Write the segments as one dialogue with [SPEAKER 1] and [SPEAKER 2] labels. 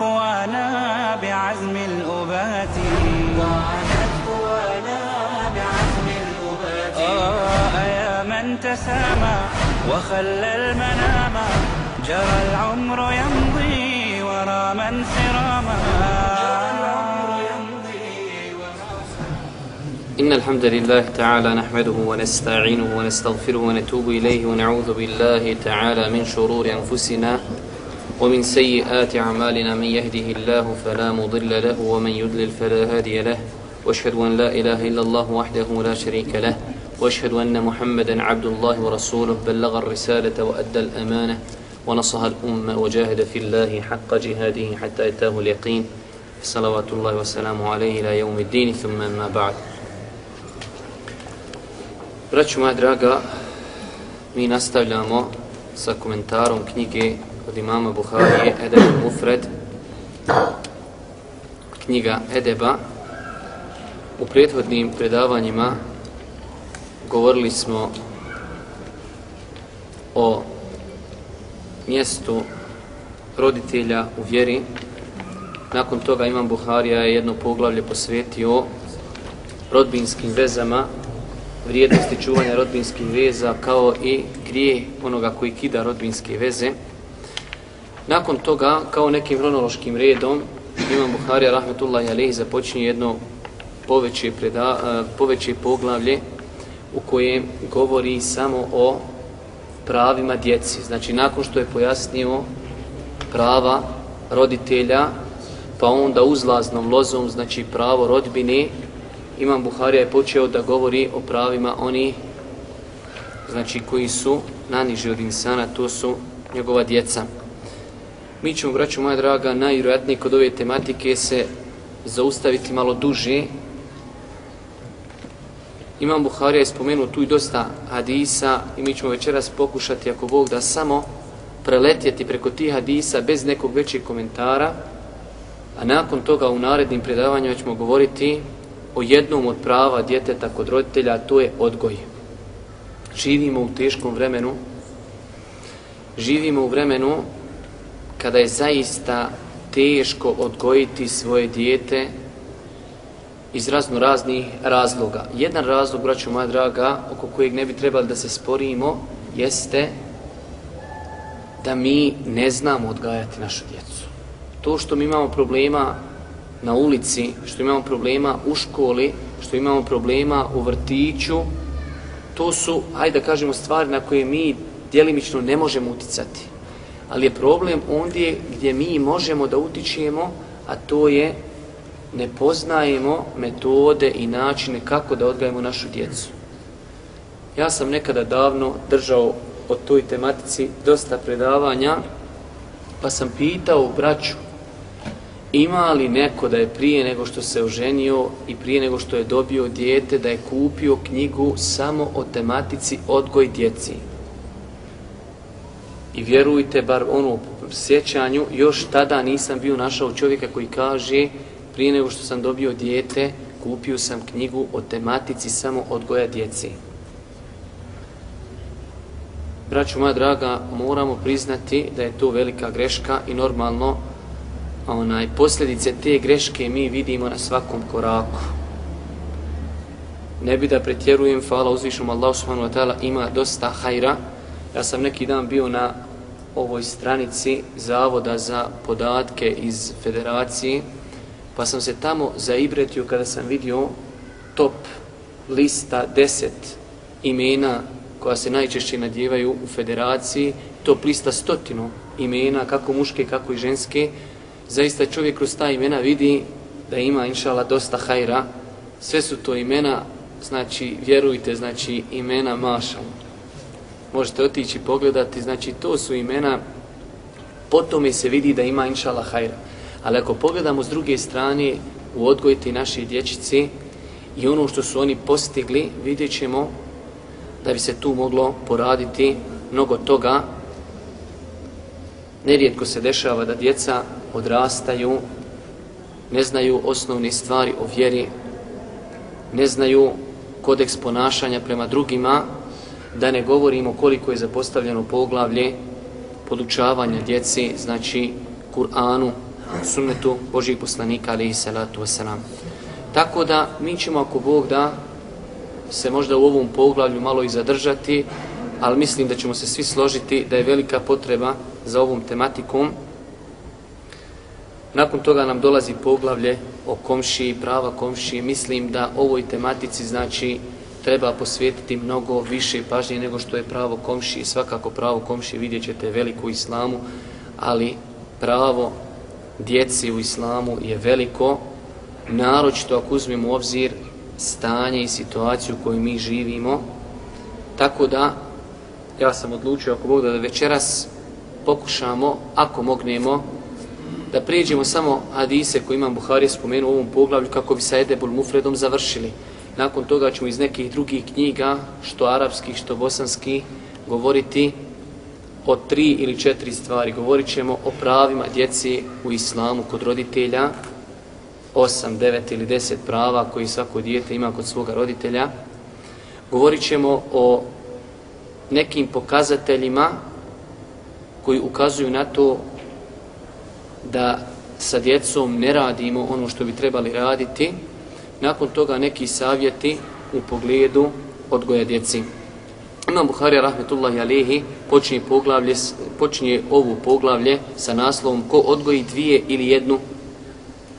[SPEAKER 1] قوانا بعزم الأبات. وعادت قوانا بعزم الأبات آه يا من تسامى وخلى المنام. جرى العمر يمضي ورا من سراما.
[SPEAKER 2] إن الحمد لله تعالى نحمده ونستعينه ونستغفره ونتوب إليه ونعوذ بالله تعالى من شرور أنفسنا ومن سيئات أعمالنا من يهده الله فلا مضل له ومن يضلل فلا هادي له. وأشهد أن لا إله إلا الله وحده لا شريك له. وأشهد أن محمدا عبد الله ورسوله. بلغ الرسالة وأدى الأمانة ونصح الأمة وجاهد في الله حق جهاده حتى أتاه اليقين. صلوات الله وسلامه عليه إلى يوم الدين. ثم ما بعد. Braću moja draga, mi nastavljamo sa komentarom knjige od imama Buharije, Edeb Mufred, knjiga Edeba. U prethodnim predavanjima govorili smo o mjestu roditelja u vjeri. Nakon toga imam Buharija je jedno poglavlje posvetio rodbinskim vezama vrijednosti čuvanja rodbinskih veza kao i grije onoga koji kida rodbinske veze. Nakon toga, kao nekim hronološkim redom, Imam Buharija rahmetullahi alejhi započinje jedno poveće, preda, e, poveće poglavlje u kojem govori samo o pravima djeci. Znači, nakon što je pojasnio prava roditelja, pa onda uzlaznom lozom, znači pravo rodbine, Imam Buharija je počeo da govori o pravima oni znači koji su naniži od insana, to su njegova djeca. Mi ćemo, braću moja draga, najvjerojatnije kod ove tematike se zaustaviti malo duže. Imam Buharija je spomenuo tu i dosta hadisa i mi ćemo večeras pokušati, ako Bog da samo preletjeti preko tih hadisa bez nekog većeg komentara, a nakon toga u narednim predavanjima ćemo govoriti o jednom od prava djeteta kod roditelja, to je odgoj. Živimo u teškom vremenu, živimo u vremenu kada je zaista teško odgojiti svoje dijete iz razno raznih razloga. Jedan razlog, braću moja draga, oko kojeg ne bi trebali da se sporimo, jeste da mi ne znamo odgajati našu djecu. To što mi imamo problema na ulici, što imamo problema u školi, što imamo problema u vrtiću, to su, hajde da kažemo, stvari na koje mi djelimično ne možemo uticati. Ali je problem ondje gdje mi možemo da utičemo, a to je ne poznajemo metode i načine kako da odgajemo našu djecu. Ja sam nekada davno držao o toj tematici dosta predavanja, pa sam pitao braću, ima li neko da je prije nego što se oženio i prije nego što je dobio dijete da je kupio knjigu samo o tematici odgoj djeci. I vjerujte, bar ono sjećanju, još tada nisam bio našao čovjeka koji kaže prije nego što sam dobio dijete, kupio sam knjigu o tematici samo odgoja djeci. Braću moja draga, moramo priznati da je to velika greška i normalno onaj posljedice te greške mi vidimo na svakom koraku. Ne bi da pretjerujem, hvala uzvišom Allah subhanahu wa ta'ala, ima dosta hajra. Ja sam neki dan bio na ovoj stranici Zavoda za podatke iz federacije, pa sam se tamo zaibretio kada sam vidio top lista 10 imena koja se najčešće nadjevaju u federaciji, top lista stotinu imena, kako muške, kako i ženske, zaista čovjek kroz ta imena vidi da ima inšala dosta hajra. Sve su to imena, znači vjerujte, znači imena mašal. Možete otići pogledati, znači to su imena potom se vidi da ima inšala hajra. Ali ako pogledamo s druge strane u odgojiti naše dječice i ono što su oni postigli, vidjet ćemo da bi se tu moglo poraditi mnogo toga. Nerijetko se dešava da djeca odrastaju, ne znaju osnovne stvari o vjeri, ne znaju kodeks ponašanja prema drugima, da ne govorimo koliko je zapostavljeno poglavlje podučavanja djeci, znači Kur'anu, sunnetu Božih poslanika, ali i salatu wasalam. Tako da mi ćemo, ako Bog da, se možda u ovom poglavlju malo i zadržati, ali mislim da ćemo se svi složiti da je velika potreba za ovom tematikom. Nakon toga nam dolazi poglavlje o komšiji, prava komšije. Mislim da ovoj tematici znači treba posvetiti mnogo više pažnje nego što je pravo komšije. Svakako pravo komši vidjet ćete veliko u islamu, ali pravo djeci u islamu je veliko, naročito ako uzmemo u obzir stanje i situaciju u kojoj mi živimo. Tako da, ja sam odlučio ako Bog da večeras pokušamo, ako mognemo, da prijeđemo samo hadise koje imam Buhari spomenu u ovom poglavlju kako bi sa Edebul Mufredom završili. Nakon toga ćemo iz nekih drugih knjiga, što arapskih, što bosanskih, govoriti o tri ili četiri stvari. Govorit ćemo o pravima djeci u islamu kod roditelja, osam, devet ili deset prava koji svako dijete ima kod svoga roditelja. Govorit ćemo o nekim pokazateljima koji ukazuju na to da sa djecom ne radimo ono što bi trebali raditi. Nakon toga neki savjeti u pogledu odgoja djeci. Imam Buharija rahmetullahi alihi počinje, poglavlje, počinje ovu poglavlje sa naslovom ko odgoji dvije ili jednu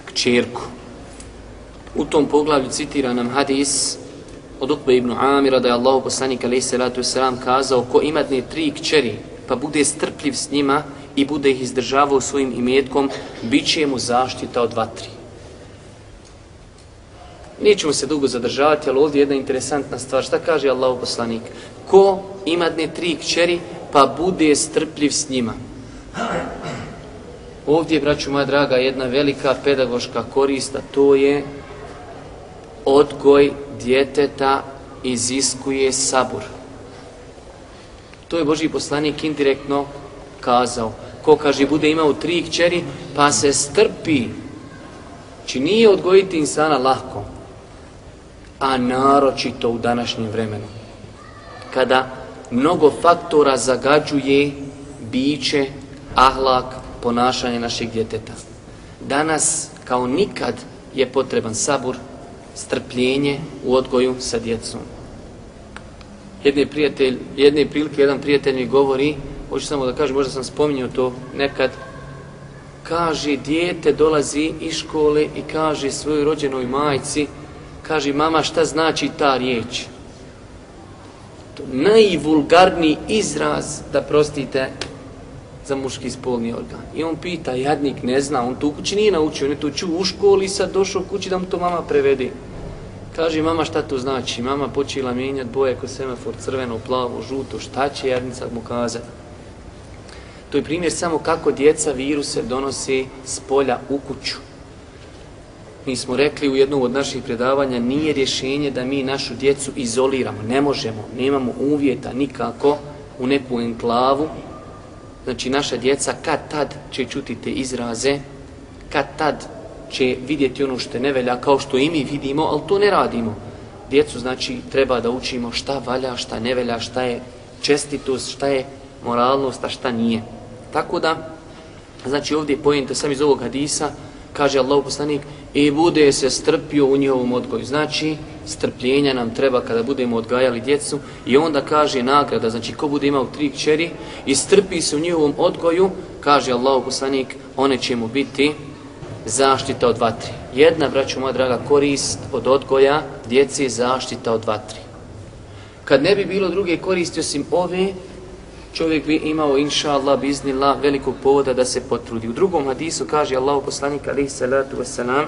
[SPEAKER 2] kćerku. U tom poglavlju citira nam hadis od Utbe ibn Amira da je Allah poslanik alaih salatu wasalam kazao ko imadne tri kćeri pa bude strpljiv s njima i bude ih izdržavao svojim imetkom, bit će mu zaštita od vatri. Nećemo se dugo zadržavati, ali ovdje je jedna interesantna stvar. Šta kaže Allah poslanik? Ko ima dne tri kćeri, pa bude strpljiv s njima. Ovdje, braću moja draga, jedna velika pedagoška korista, to je odgoj djeteta iziskuje sabur. To je Boži poslanik indirektno kazao. Ko kaže bude imao tri kćeri, pa se strpi. Či nije odgojiti insana lahko, a naročito u današnjem vremenu. Kada mnogo faktora zagađuje biće, ahlak, ponašanje našeg djeteta. Danas, kao nikad, je potreban sabur, strpljenje u odgoju sa djecom. Jedne, prijatelj, jedne prilike, jedan prijatelj mi govori, hoću samo da kažem, možda sam spominjao to nekad, kaže, dijete dolazi iz škole i kaže svojoj rođenoj majci, kaže, mama, šta znači ta riječ? To najvulgarniji izraz, da prostite, za muški spolni organ. I on pita, jadnik ne zna, on tu kući nije naučio, on je to čuo u školi, sad došao kući da mu to mama prevedi. Kaže, mama šta to znači? Mama počela mijenjati boje ko semafor, crveno, plavo, žuto, šta će jadnica mu kazati? To je primjer samo kako djeca viruse donosi s polja u kuću. Mi smo rekli u jednom od naših predavanja, nije rješenje da mi našu djecu izoliramo. Ne možemo, nemamo uvjeta nikako u neku enklavu. Znači, naša djeca kad tad će čuti te izraze, kad tad će vidjeti ono što je nevelja, kao što i mi vidimo, ali to ne radimo. Djecu, znači, treba da učimo šta valja, šta nevelja, šta je čestitost, šta je moralnost, a šta nije. Tako da, znači ovdje pojente sam iz ovog hadisa, kaže Allah poslanik, i bude se strpio u njihovom odgoju. Znači, strpljenja nam treba kada budemo odgajali djecu i onda kaže nagrada, znači ko bude imao tri kćeri i strpi se u njihovom odgoju, kaže Allah poslanik, one će mu biti zaštita od vatri. Jedna, braću moja draga, korist od odgoja djeci zaštita od vatri. Kad ne bi bilo druge koristi osim ove, čovjek bi imao, inša Allah, biznila, velikog povoda da se potrudi. U drugom hadisu kaže Allah poslanik, alaihi salatu wasalam,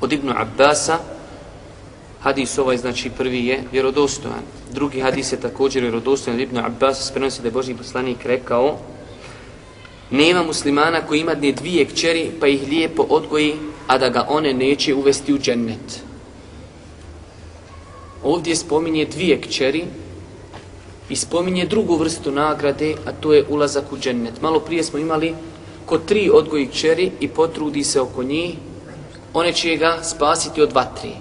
[SPEAKER 2] od Ibnu Abbasa, hadis ovaj, znači prvi je vjerodostojan. Drugi hadis je također vjerodostojan od Ibnu Abbasa, sprenosi da je Boži poslanik rekao, Nema muslimana koji ima dne dvije kćeri pa ih lijepo odgoji, a da ga one neće uvesti u džennet. Ovdje spominje dvije kćeri i spominje drugu vrstu nagrade, a to je ulazak u džennet. Malo prije smo imali ko tri odgoji kćeri i potrudi se oko njih, one će ga spasiti od vatri.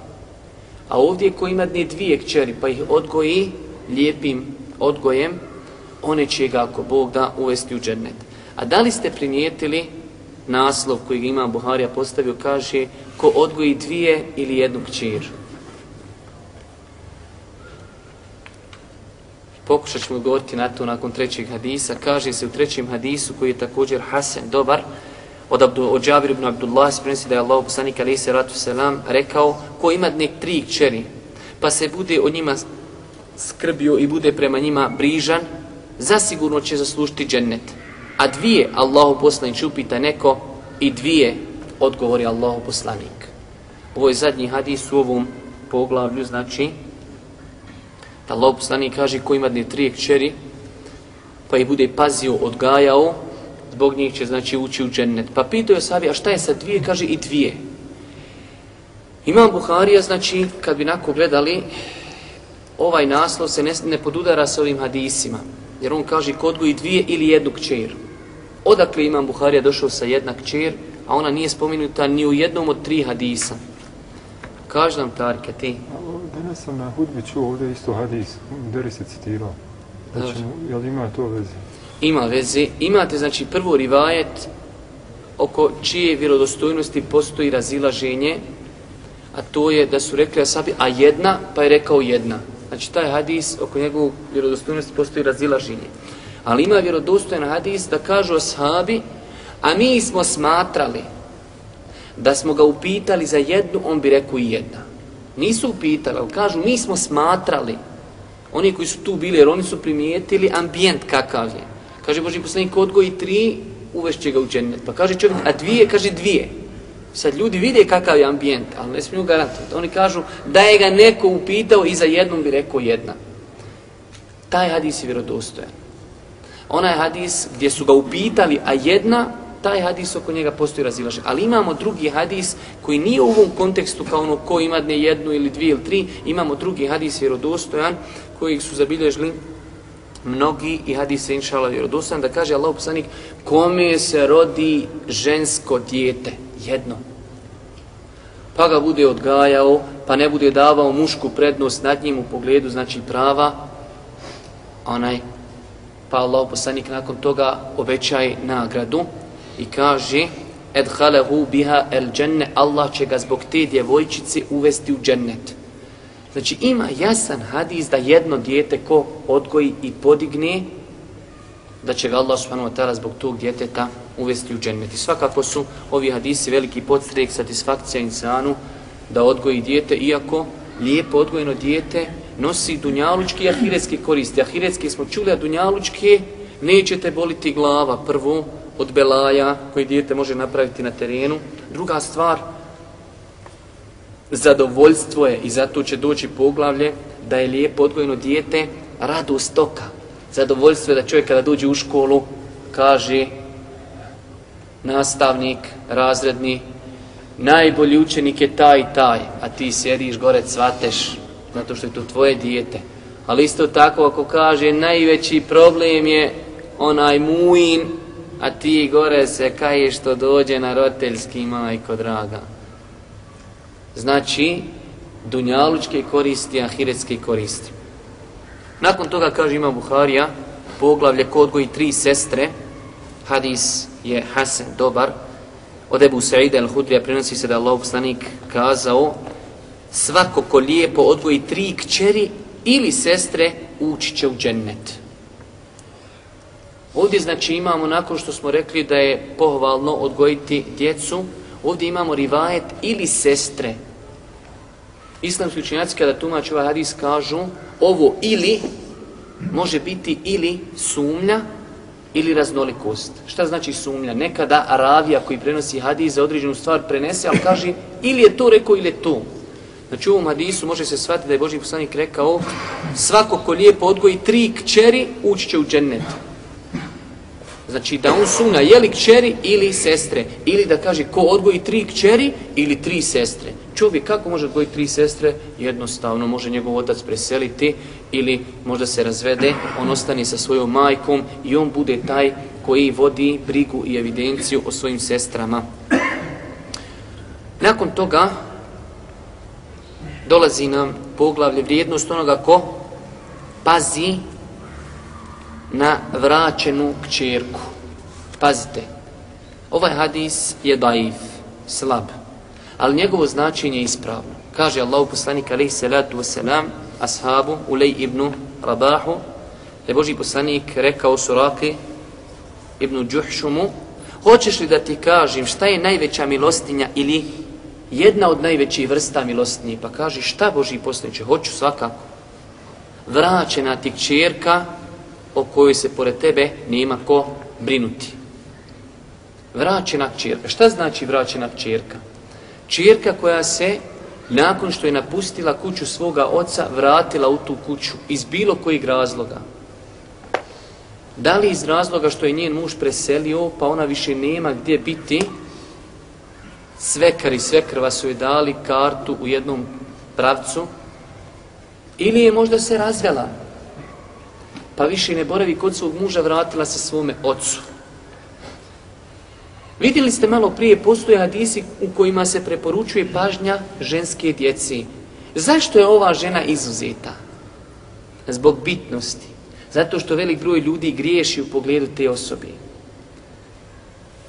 [SPEAKER 2] A ovdje ko ima dne dvije kćeri pa ih odgoji lijepim odgojem, one će ga ako Bog da uvesti u džennet. A da li ste primijetili naslov koji ima Buharija postavio, kaže ko odgoji dvije ili jednu kćer. Pokušat ćemo govoriti na to nakon trećeg hadisa. Kaže se u trećem hadisu koji je također Hasan, dobar, od, Abdu, od Džabir ibn Abdullah se prenosi da je Allah poslanik alaihi salatu selam rekao ko ima nek tri kćeri pa se bude o njima skrbio i bude prema njima brižan zasigurno će zaslužiti džennet a dvije Allahu poslanik upita neko i dvije odgovori Allahu poslanik ovo je zadnji hadis u ovom poglavlju znači da Allah poslanik kaže ko ima dne tri kćeri pa ih bude pazio, odgajao zbog njih će znači ući u džennet. Pa pitao je Savi, a šta je sa dvije? Kaže i dvije. Imam Buharija, znači, kad bi nako gledali, ovaj naslov se ne, ne podudara sa ovim hadisima. Jer on kaže kod i dvije ili jednu kćer. Odakle Imam Buharija došao sa jedna kćer, a ona nije spominuta ni u jednom od tri hadisa. Kaži nam, Tarike, ti.
[SPEAKER 3] Danas sam na hudbi čuo ovdje isto hadis, Deri se citirao. Znači, jel ima to veze?
[SPEAKER 2] ima veze. Imate, znači, prvo rivajet oko čije vjerodostojnosti postoji razilaženje, a to je da su rekli asabi, a jedna, pa je rekao jedna. Znači, taj hadis, oko njegovog vjerodostojnosti postoji razilaženje. Ali ima vjerodostojen hadis da kažu ashabi, a mi smo smatrali da smo ga upitali za jednu, on bi rekao i jedna. Nisu upitali, ali kažu, mi smo smatrali, oni koji su tu bili, jer oni su primijetili ambijent kakav je. Kaže Boži poslanik, odgoji tri, uvešće ga u džennet. Pa kaže čovjek, a dvije, kaže dvije. Sad ljudi vide kakav je ambijent, ali ne smiju garantovati. Oni kažu da je ga neko upitao i za jednom bi rekao jedna. Taj hadis je vjerodostojan. Onaj hadis gdje su ga upitali, a jedna, taj hadis oko njega postoji razilaže. Ali imamo drugi hadis koji nije u ovom kontekstu kao ono ko ima dne jednu ili dvije ili tri. Imamo drugi hadis vjerodostojan koji su zabilježili mnogi i hadis se inšala vjerodostojan da kaže Allah poslanik kome se rodi žensko dijete jedno pa ga bude odgajao pa ne bude davao mušku prednost nad njim u pogledu znači prava onaj pa Allah poslanik nakon toga obećaj nagradu i kaže edhalehu biha el dženne Allah će ga zbog te djevojčice uvesti u džennet Znači ima jasan hadis da jedno dijete ko odgoji i podigne, da će ga Allah subhanahu wa ta'ala zbog tog djeteta uvesti u džennet. I svakako su ovi hadisi veliki podstrek satisfakcija insanu da odgoji dijete, iako lijepo odgojeno dijete nosi dunjalučki i ahiretski koristi. Ahiretski smo čuli, a dunjalučki nećete boliti glava prvo od belaja koji dijete može napraviti na terenu. Druga stvar, zadovoljstvo je i zato će doći poglavlje da je lijepo odgojeno dijete radost toka. Zadovoljstvo je da čovjek kada dođe u školu kaže nastavnik, razredni, najbolji učenik je taj i taj, a ti sjediš gore cvateš zato što je to tvoje dijete. Ali isto tako ako kaže najveći problem je onaj muin, a ti gore se kaješ što dođe na roteljski majko draga znači dunjalučke koristi, ahiretske koristi. Nakon toga kaže ima Buharija, poglavlje kod koji tri sestre, hadis je Hasan, dobar, od Ebu Sa'ida al-Hudrija prenosi se da Allah poslanik kazao svako ko lijepo odgoji tri kćeri ili sestre ući će u džennet. Ovdje znači imamo, nakon što smo rekli da je pohvalno odgojiti djecu, ovdje imamo rivajet ili sestre, Islamski učinjaci kada tumači ovaj hadis kažu ovo ili može biti ili sumnja ili raznolikost. Šta znači sumnja? Nekada Aravija koji prenosi hadis za određenu stvar prenese, ali kaže ili je to rekao ili je to. Znači u ovom hadisu može se shvatiti da je Boži poslanik rekao svako ko lijepo odgoji tri kćeri ući će u džennet. Znači da on sumnja je li kćeri ili sestre. Ili da kaže ko odgoji tri kćeri ili tri sestre. Čovjek kako može odgojiti tri sestre? Jednostavno može njegov otac preseliti ili možda se razvede, on ostane sa svojom majkom i on bude taj koji vodi brigu i evidenciju o svojim sestrama. Nakon toga dolazi nam poglavlje vrijednost onoga ko pazi na vraćenu kćerku. Pazite, ovaj hadis je daif, slab, ali njegovo značenje je ispravno. Kaže Allah poslanik alaih salatu wasalam ashabu Ulej ibn Rabahu, da je Boži poslanik rekao suraki ibn Đuhšumu, hoćeš li da ti kažem šta je najveća milostinja ili jedna od najvećih vrsta milostinje? Pa kaže šta Boži poslaniče, hoću svakako. Vraćena ti kćerka o kojoj se pored tebe nema ko brinuti. Vraćena kćerka. Šta znači vraćena kćerka? Čirka koja se nakon što je napustila kuću svoga oca vratila u tu kuću iz bilo kojeg razloga. Da li iz razloga što je njen muž preselio pa ona više nema gdje biti svekar i svekrva su joj dali kartu u jednom pravcu ili je možda se razvela pa više ne boravi kod svog muža, vratila se svome ocu. Vidjeli ste malo prije, postoje hadisi u kojima se preporučuje pažnja ženske djeci. Zašto je ova žena izuzeta? Zbog bitnosti. Zato što velik broj ljudi griješi u pogledu te osobe.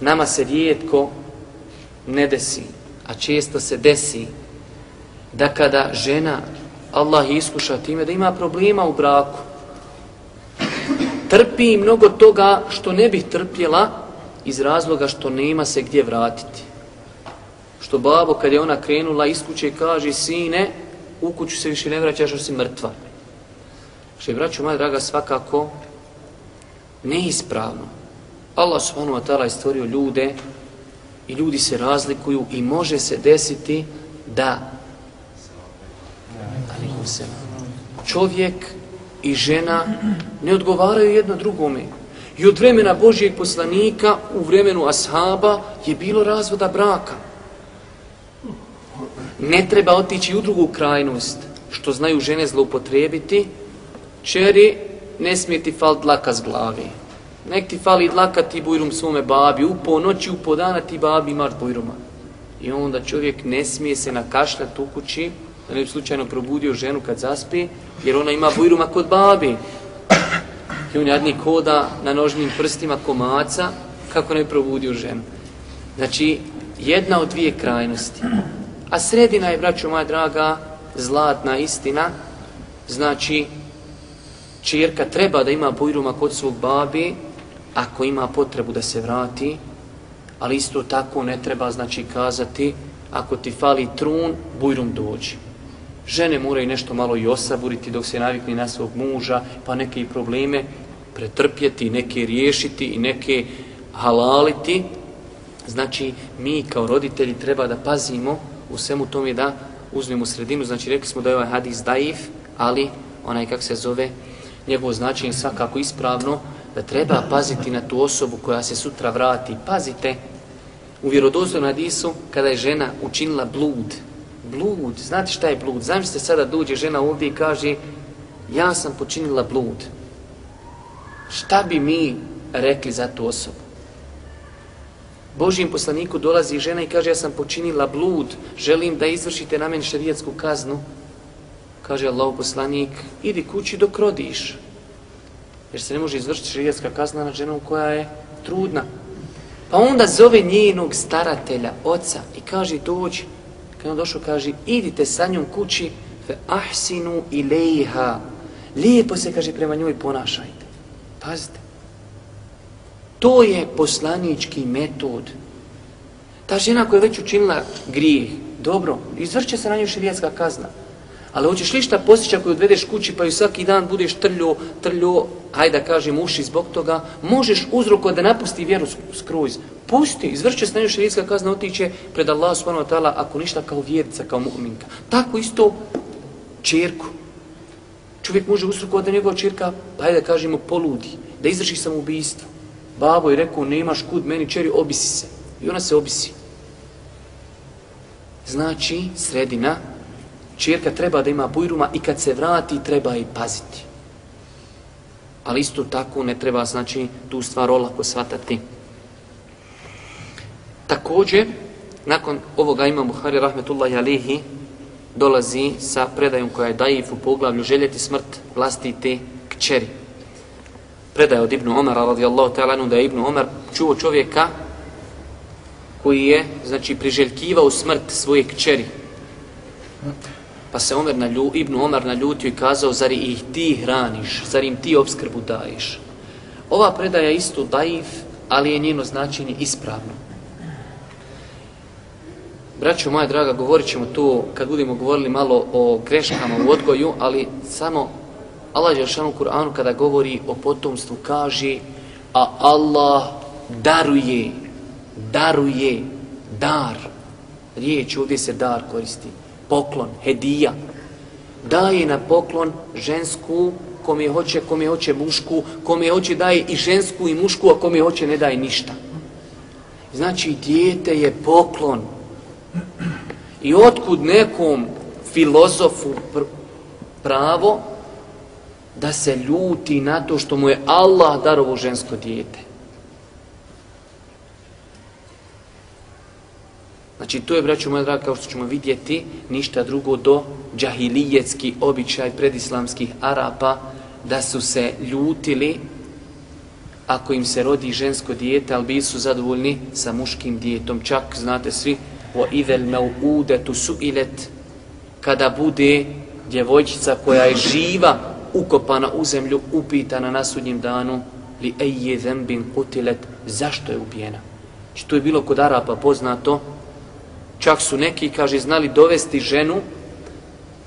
[SPEAKER 2] Nama se rijetko ne desi, a često se desi da kada žena Allah iskuša time da ima problema u braku, trpi mnogo toga što ne bih trpjela iz razloga što nema se gdje vratiti. Što babo kad je ona krenula iz kuće kaže sine u kuću se više ne vraćaš osim mrtva. Što je braću moja draga svakako neispravno. Allah subhanahu wa ta'ala je stvorio ljude i ljudi se razlikuju i može se desiti da čovjek i žena ne odgovaraju jedno drugome. I od vremena Božijeg poslanika u vremenu ashaba je bilo razvoda braka. Ne treba otići u drugu krajnost, što znaju žene zloupotrebiti. Čeri, ne smije ti fal dlaka z glavi. Nek ti fali dlaka ti bujrum svome babi. U po noći, u po dana ti babi imaš bujruma. I onda čovjek ne smije se nakašljati u kući, da ne bi slučajno probudio ženu kad zaspi, jer ona ima bujruma kod babi. I on jadni koda na nožnim prstima komaca, kako ne bi probudio ženu. Znači, jedna od dvije krajnosti. A sredina je, braćo moja draga, zlatna istina, znači, čirka treba da ima bujruma kod svog babi, ako ima potrebu da se vrati, ali isto tako ne treba, znači, kazati, ako ti fali trun, bujrum dođi. Žene moraju nešto malo i osaburiti dok se navikne na svog muža, pa neke i probleme pretrpjeti, neke riješiti i neke halaliti. Znači, mi kao roditelji treba da pazimo u svemu tome da uzmemo sredinu. Znači, rekli smo da je ovaj hadis daif, ali onaj kak se zove, njegovo značenje svakako ispravno, da treba paziti na tu osobu koja se sutra vrati. Pazite, u vjerodostojnom hadisu, kada je žena učinila blud, blud, znate šta je blud? Zamislite sada dođe žena ovdje i kaže ja sam počinila blud. Šta bi mi rekli za tu osobu? Božijem poslaniku dolazi žena i kaže ja sam počinila blud, želim da izvršite na meni šarijetsku kaznu. Kaže Allah poslanik, idi kući dok rodiš. Jer se ne može izvršiti šarijetska kazna na ženu koja je trudna. Pa onda zove njenog staratelja, oca i kaže dođi, Kad on došao, kaže, idite sa njom kući, fe ahsinu ilaiha. Lijepo se, kaže, prema njoj ponašajte. Pazite. To je poslanički metod. Ta žena koja je već učinila grijeh, dobro, izvrće se na njoj širijetska kazna. Ali hoćeš li šta posjeća koju odvedeš kući pa ju svaki dan budeš trljo, trljo, hajde da kažem uši zbog toga, možeš uzroko da napusti vjeru skroz. Pusti, izvrće se na njoj kazna, otiće pred Allah subhanahu wa ta'ala ako ništa kao vjerca, kao mu'minka. Tako isto čerku. Čovjek može uzroko da njegova čerka, pa hajde da kažemo, poludi, da izvrši samoubistvo. Babo je rekao, nemaš kud meni, čeri, obisi se. I ona se obisi. Znači, sredina, čerka treba da ima bujruma i kad se vrati treba i paziti. Ali isto tako ne treba, znači, tu stvar olako shvatati. Također, nakon ovoga ima Buhari rahmetullahi alihi, dolazi sa predajom koja je daif u poglavlju željeti smrt vlastite kćeri. Predaje od Ibnu Omara radijallahu ta'ala da je Ibnu Omar čuo čovjeka koji je, znači, priželjkivao smrt svoje kćeri. Pa se Omer na lju, Ibnu Omar naljutio i kazao, zar ih ti hraniš, zar im ti obskrbu daješ. Ova predaja isto daif, ali je njeno značenje ispravno. Braćo moja draga, govorit ćemo tu kad budemo govorili malo o greškama u odgoju, ali samo Allah Đeršanu Kur'anu kada govori o potomstvu kaže a Allah daruje, daruje, dar. Riječ ovdje se dar koristi. Poklon, hedija. Daje na poklon žensku kom je hoće, kom je hoće mušku, kom je hoće daje i žensku i mušku, a kom je hoće ne daje ništa. Znači, dijete je poklon. I otkud nekom filozofu pr pravo da se ljuti na to što mu je Allah darovo žensko dijete. Znači, to je, braću moja draga, kao što ćemo vidjeti, ništa drugo do džahilijetski običaj predislamskih Arapa, da su se ljutili ako im se rodi žensko dijete, ali bili su zadovoljni sa muškim dijetom. Čak, znate svi, o ivel meudetu su kada bude djevojčica koja je živa, ukopana u zemlju, upitana na sudnjem danu, li eje zembin kutilet, zašto je ubijena? Što je bilo kod Arapa poznato, čak su neki, kaže, znali dovesti ženu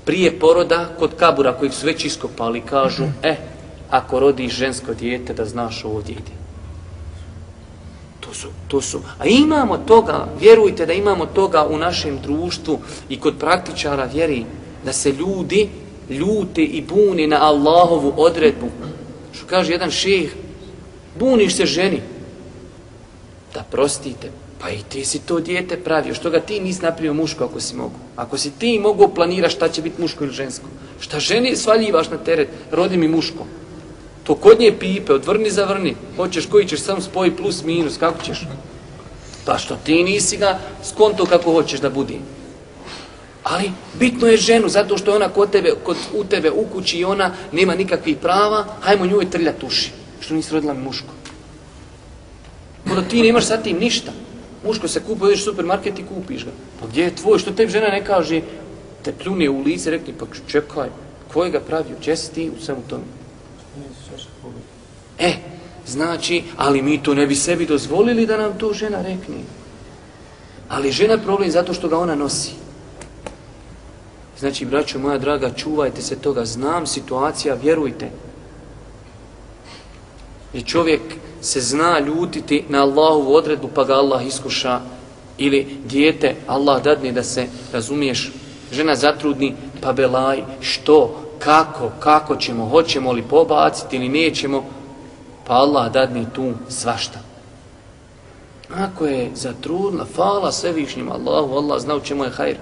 [SPEAKER 2] prije poroda kod kabura kojih su već iskopali, kažu, e, ako rodiš žensko dijete, da znaš ovdje ide. To su, to su. A imamo toga, vjerujte da imamo toga u našem društvu i kod praktičara vjeri, da se ljudi ljute i buni na Allahovu odredbu. Što kaže jedan šeh, buniš se ženi. Da prostite, pa i ti si to dijete pravio. Što ga ti nisi napravio muško ako si mogu? Ako si ti mogu planiraš šta će biti muško ili žensko. Šta ženi svaljivaš na teret, rodi mi muško. To kod nje pipe, odvrni zavrni. Hoćeš koji ćeš sam spoji plus minus, kako ćeš? Pa što ti nisi ga skonto kako hoćeš da budi. Ali bitno je ženu, zato što je ona kod tebe, kod, u tebe u kući i ona nema nikakvih prava, hajmo njoj trlja tuši, Što nisi rodila muško? Kada ti nemaš sa tim ništa. Muško se kupa, ideš u supermarket i kupiš ga. Pa gdje je tvoj? Što te žena ne kaže, te pljune u lice, rekli, pa čekaj, ko je ga pravio? Gdje si ti u svemu tome? E, znači, ali mi to ne bi sebi dozvolili da nam to žena rekne. Ali žena problem zato što ga ona nosi. Znači, braćo moja draga, čuvajte se toga. Znam situacija, vjerujte. I čovjek se zna ljutiti na Allahovu odredbu pa ga Allah iskuša. Ili dijete, Allah dadne da se, razumiješ, žena zatrudni pa belaj. Što? Kako? Kako ćemo? Hoćemo li pobaciti ili nećemo? Pa Allah dadne tu svašta. Ako je zatrudna, fala svevišnjim Allahu, Allah zna u čemu je hajr.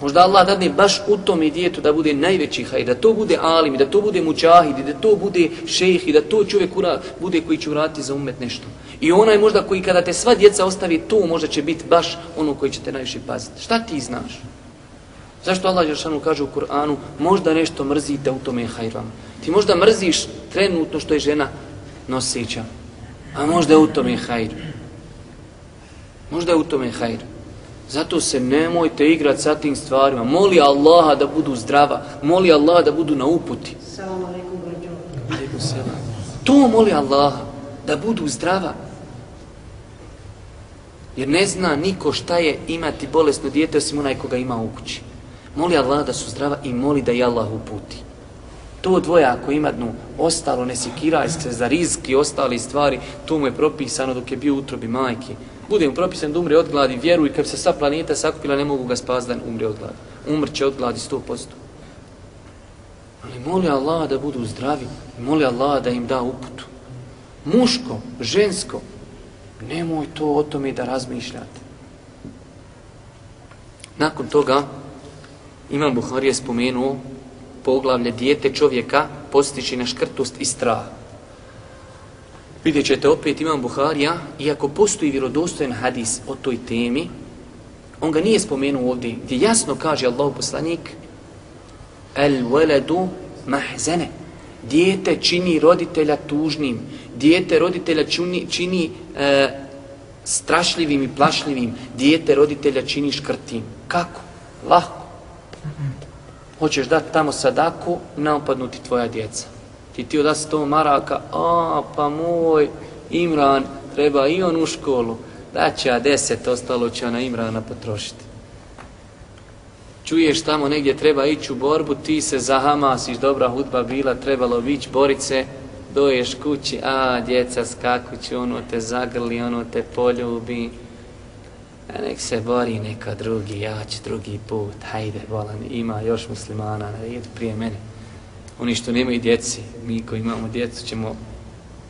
[SPEAKER 2] Možda Allah dadne baš u tom i djetu da bude najveći hajr, da to bude alim, da to bude mučahid, da to bude šejh i da to čovjek ura, bude koji će urati za umet nešto. I onaj možda koji kada te sva djeca ostavi, to možda će biti baš ono koji će te najviše paziti. Šta ti znaš? Zašto Allah Jeršanu kaže u Kur'anu, možda nešto mrzite u tome hajrama. Ti možda mrziš trenutno što je žena nosića, a možda je u tome hajr. Možda je u tome hajr. Zato se nemojte igrati sa tim stvarima. Moli Allaha da budu zdrava. Moli Allaha da budu na uputi.
[SPEAKER 4] Salam alaikum,
[SPEAKER 2] Alaikum salam. To moli Allaha da budu zdrava. Jer ne zna niko šta je imati bolesno dijete osim onaj koga ima u kući. Moli Allah da su zdrava i moli da je Allah uputi. To dvoje ako ima dnu ostalo, ne sikiraj se za rizik i ostali stvari, to mu je propisano dok je bio u utrobi majke. Bude mu propisan da umre od gladi, vjeruj, kad se sva planeta sakupila, ne mogu ga spasti da umre od gladi. Umrće od gladi 100%. Ali moli Allah da budu zdravi, moli Allah da im da uputu. muško, žensko, nemoj to o tome da razmišljate. Nakon toga, Imam Buhari je spomenuo poglavlje dijete čovjeka postići na škrtost i strah. Vidjet ćete opet Imam Buharija, iako postoji vjerodostojen hadis o toj temi, on ga nije spomenuo ovdje, gdje jasno kaže Allah poslanik, El veledu mahzene. Dijete čini roditelja tužnim. Dijete roditelja čini, čini e, strašljivim i plašljivim. Dijete roditelja čini škrtim. Kako? Lahko. Mhm. Hoćeš dati tamo sadaku, naopadnuti tvoja djeca. Ti ti da se to maraka, a pa moj Imran treba i on u školu. Da će ja deset, ostalo će na Imrana potrošiti. Čuješ tamo negdje treba ići u borbu, ti se zahamasiš, dobra hudba bila, trebalo bić borice, doješ kući, a djeca skakući, ono te zagrli, ono te poljubi. A nek se bori neka drugi, ja ću drugi put, hajde, bolan, ima još muslimana, idu prije mene. Oni što nemaju djeci, mi koji imamo djecu ćemo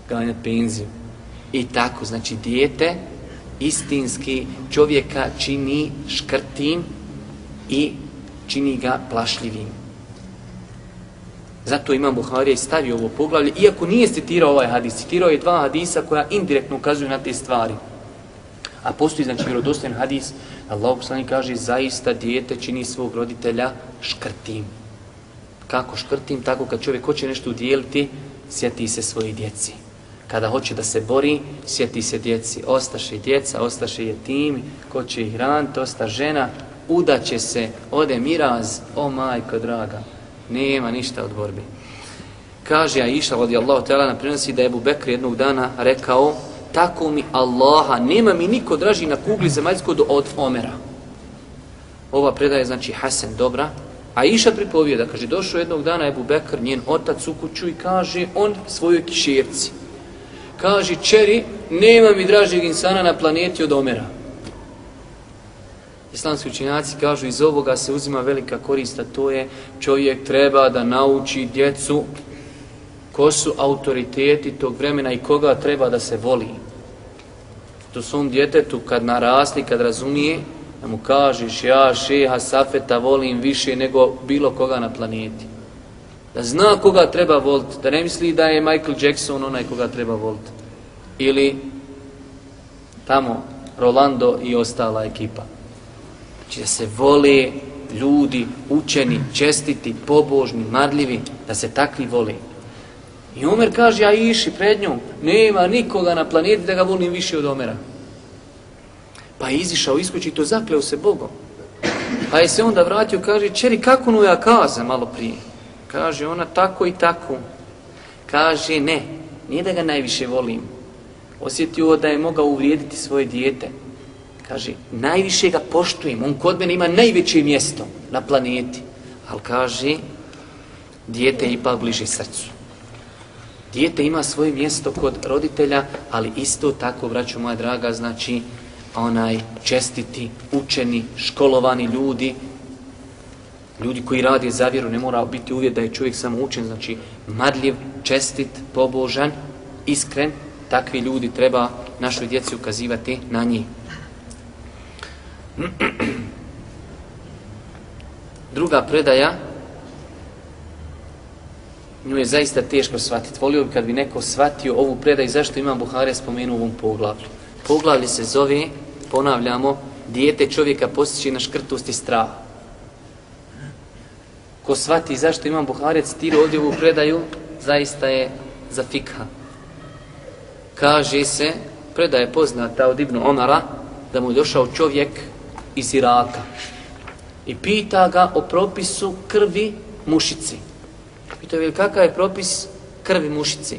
[SPEAKER 2] ganjati penziju. I tako, znači, dijete istinski čovjeka čini škrtim i čini ga plašljivim. Zato imam Buharija i stavio ovo poglavlje, iako nije citirao ovaj hadis, citirao je dva hadisa koja indirektno ukazuju na te stvari. A postoji znači vjerodostojan hadis, Allah poslani kaže, zaista dijete čini svog roditelja škrtim. Kako škrtim? Tako kad čovjek hoće nešto udjeliti, sjeti se svoje djeci. Kada hoće da se bori, sjeti se djeci. Ostaše djeca, ostaše jetimi, ko će ih hraniti, osta žena, udaće se, ode miraz, o majko draga, nema ništa od borbi. Kaže Aisha radijallahu ta'ala na prinosi da je Bubekr jednog dana rekao tako mi Allaha, nema mi niko draži na kugli zemaljsko do od Omera. Ova predaja znači Hasan dobra, a Iša pripovijeda, kaže, došao jednog dana Ebu Bekr, njen otac u kuću i kaže on svojoj kišerci. Kaže, čeri, nema mi dražeg insana na planeti od Omera. Islamski učinjaci kažu, iz ovoga se uzima velika korista, to je čovjek treba da nauči djecu ko su autoriteti tog vremena i koga treba da se voli što svom djetetu kad narasti, kad razumije, da mu kažeš ja šeha Safeta volim više nego bilo koga na planeti. Da zna koga treba voliti, da ne misli da je Michael Jackson onaj koga treba voliti. Ili tamo Rolando i ostala ekipa. Znači da se vole ljudi, učeni, čestiti, pobožni, marljivi, da se takvi vole. I Omer kaže, ja iši pred njom, nema nikoga na planeti da ga volim više od Omera. Pa je izišao, i to zakleo se Bogom. Pa je se onda vratio, kaže, čeri, kako nu ja kaza malo prije? Kaže, ona tako i tako. Kaže, ne, nije da ga najviše volim. Osjetio da je mogao uvrijediti svoje dijete. Kaže, najviše ga poštujem, on kod mene ima najveće mjesto na planeti. Ali kaže, dijete je ipak bliže srcu. Dijete ima svoje mjesto kod roditelja, ali isto tako, braću moja draga, znači, onaj čestiti, učeni, školovani ljudi, ljudi koji radi za vjeru, ne mora biti uvjet da je čovjek samo učen, znači madljiv, čestit, pobožan, iskren, takvi ljudi treba našoj djeci ukazivati na njih. Druga predaja, nju je zaista teško shvatiti. Volio bi kad bi neko shvatio ovu predaju, zašto imam Buhare spomenu u ovom poglavlju. Poglavlje se zove ponavljamo, dijete čovjeka postići na škrtost i strah. Ko shvati zašto imam Buharec tiro ovdje ovu predaju, zaista je za fikha. Kaže se, predaje poznata od Ibnu Omara, da mu je došao čovjek iz Iraka i pita ga o propisu krvi mušici. Pitao je kakav je propis krvi mušici?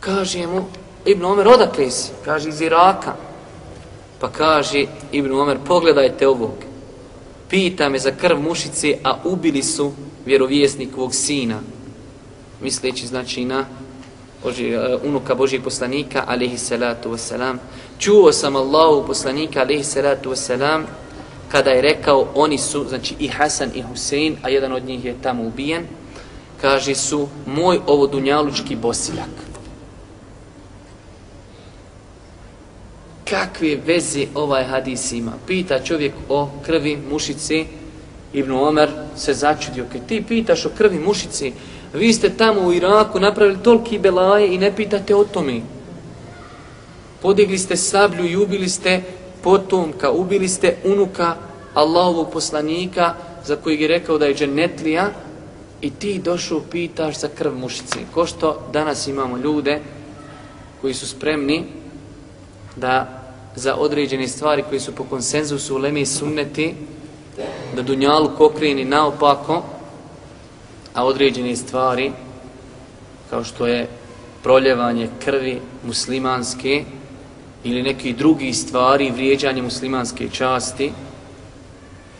[SPEAKER 2] Kaže mu, Ibn Omer, odakle si? Kaže, iz Iraka. Pa kaže Ibn Omer, pogledajte ovog. Pita me za krv mušice, a ubili su vjerovjesnikovog sina. Misleći znači na Boži, e, unuka Božijeg poslanika, alaihi salatu wasalam. Čuo sam Allahu poslanika, alaihi salatu wasalam, kada je rekao, oni su, znači i Hasan i Husein, a jedan od njih je tamo ubijen, kaže su, moj ovo dunjalučki bosiljak. kakve veze ovaj hadis ima. Pita čovjek o krvi mušice, Ibn Omer se začudio, kad ti pitaš o krvi mušice, vi ste tamo u Iraku napravili toliki belaje i ne pitate o tome. Podigli ste sablju i ubili ste potomka, ubili ste unuka Allahovog poslanika za kojeg je rekao da je dženetlija i ti došao pitaš za krv mušice. Ko što danas imamo ljude koji su spremni da za određene stvari koji su po konsenzusu ulemi Leme sunneti da dunjalu kokreni naopako a određene stvari kao što je proljevanje krvi muslimanske ili neki drugi stvari vrijeđanje muslimanske časti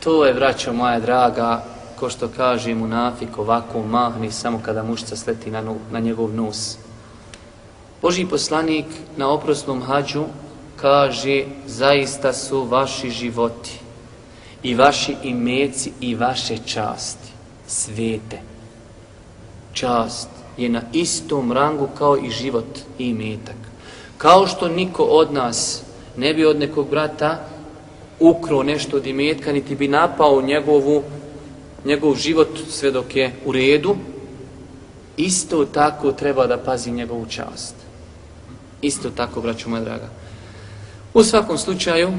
[SPEAKER 2] to je vraćao moja draga ko što kaže munafik ovako mahni samo kada mušca sleti na, na njegov nos. Boži poslanik na oprosnom hađu kaže zaista su vaši životi i vaši imeci i vaše časti svete. Čast je na istom rangu kao i život i imetak. Kao što niko od nas ne bi od nekog brata ukro nešto od imetka niti bi napao njegovu njegov život sve dok je u redu isto tako treba da pazi njegovu čast isto tako braću moja draga U svakom slučaju,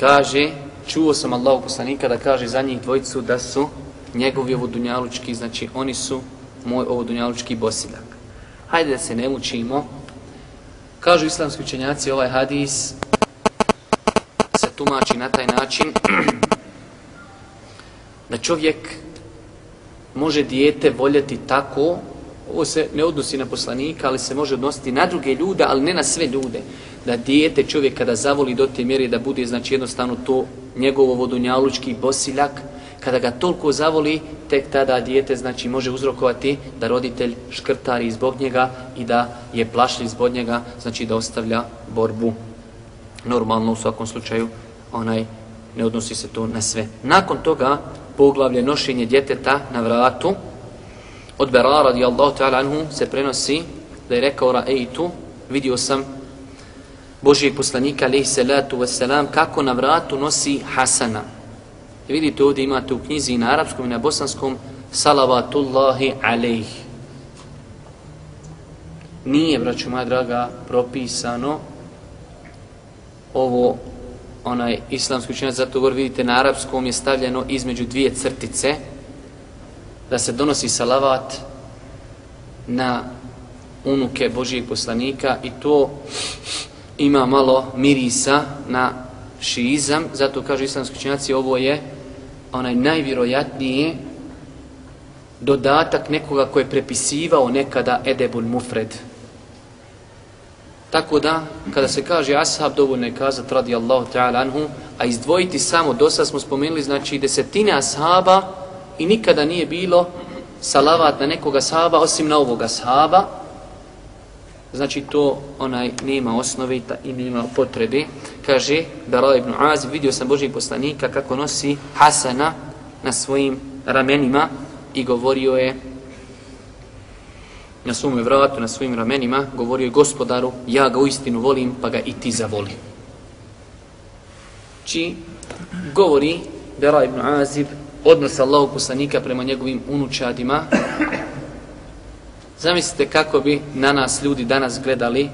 [SPEAKER 2] kaže, čuo sam Allahu poslanika da kaže za njih dvojicu da su njegovi ovodunjalučki, znači oni su moj ovodunjalučki bosiljak. Hajde da se ne mučimo. Kažu islamski učenjaci, ovaj hadis se tumači na taj način da čovjek može dijete voljeti tako, ovo se ne odnosi na poslanika, ali se može odnositi na druge ljude, ali ne na sve ljude da dijete čovjek kada zavoli do te mjere da bude znači jednostavno to njegovo vodunjalučki bosiljak, kada ga toliko zavoli, tek tada dijete znači može uzrokovati da roditelj škrtari zbog njega i da je plašli zbog njega, znači da ostavlja borbu. Normalno u svakom slučaju onaj ne odnosi se to na sve. Nakon toga poglavlje nošenje djeteta na vratu od Bera radijallahu ta'ala anhu se prenosi da je rekao ra'eitu, vidio sam Božijeg poslanika, alaihi salatu wasalam, kako na vratu nosi Hasana. I vidite ovdje imate u knjizi i na arapskom i na bosanskom Salavatullahi alaih. Nije, braću moja draga, propisano ovo onaj islamski učinac, zato govor vidite na arapskom je stavljeno između dvije crtice da se donosi salavat na unuke Božijeg poslanika i to ima malo mirisa na šiizam, zato kažu islamski učenjaci, ovo je onaj najvjerojatniji dodatak nekoga koje je prepisivao nekada Edebul Mufred. Tako da, kada se kaže ashab, dovoljno je kazat radijallahu ta'ala anhu, a izdvojiti samo, dosta smo spomenuli, znači desetine ashaba i nikada nije bilo salavat na nekoga ashaba, osim na ovoga ashaba, znači to onaj nema osnove i nema potrebe. Kaže Bara ibn Azib, vidio sam Božih poslanika kako nosi Hasana na svojim ramenima i govorio je na svom vratu, na svojim ramenima, govorio je gospodaru, ja ga uistinu volim, pa ga i ti zavoli. Či govori Bera ibn Azib odnos Allahu poslanika prema njegovim unučadima, Zamislite kako bi na nas ljudi danas gledali,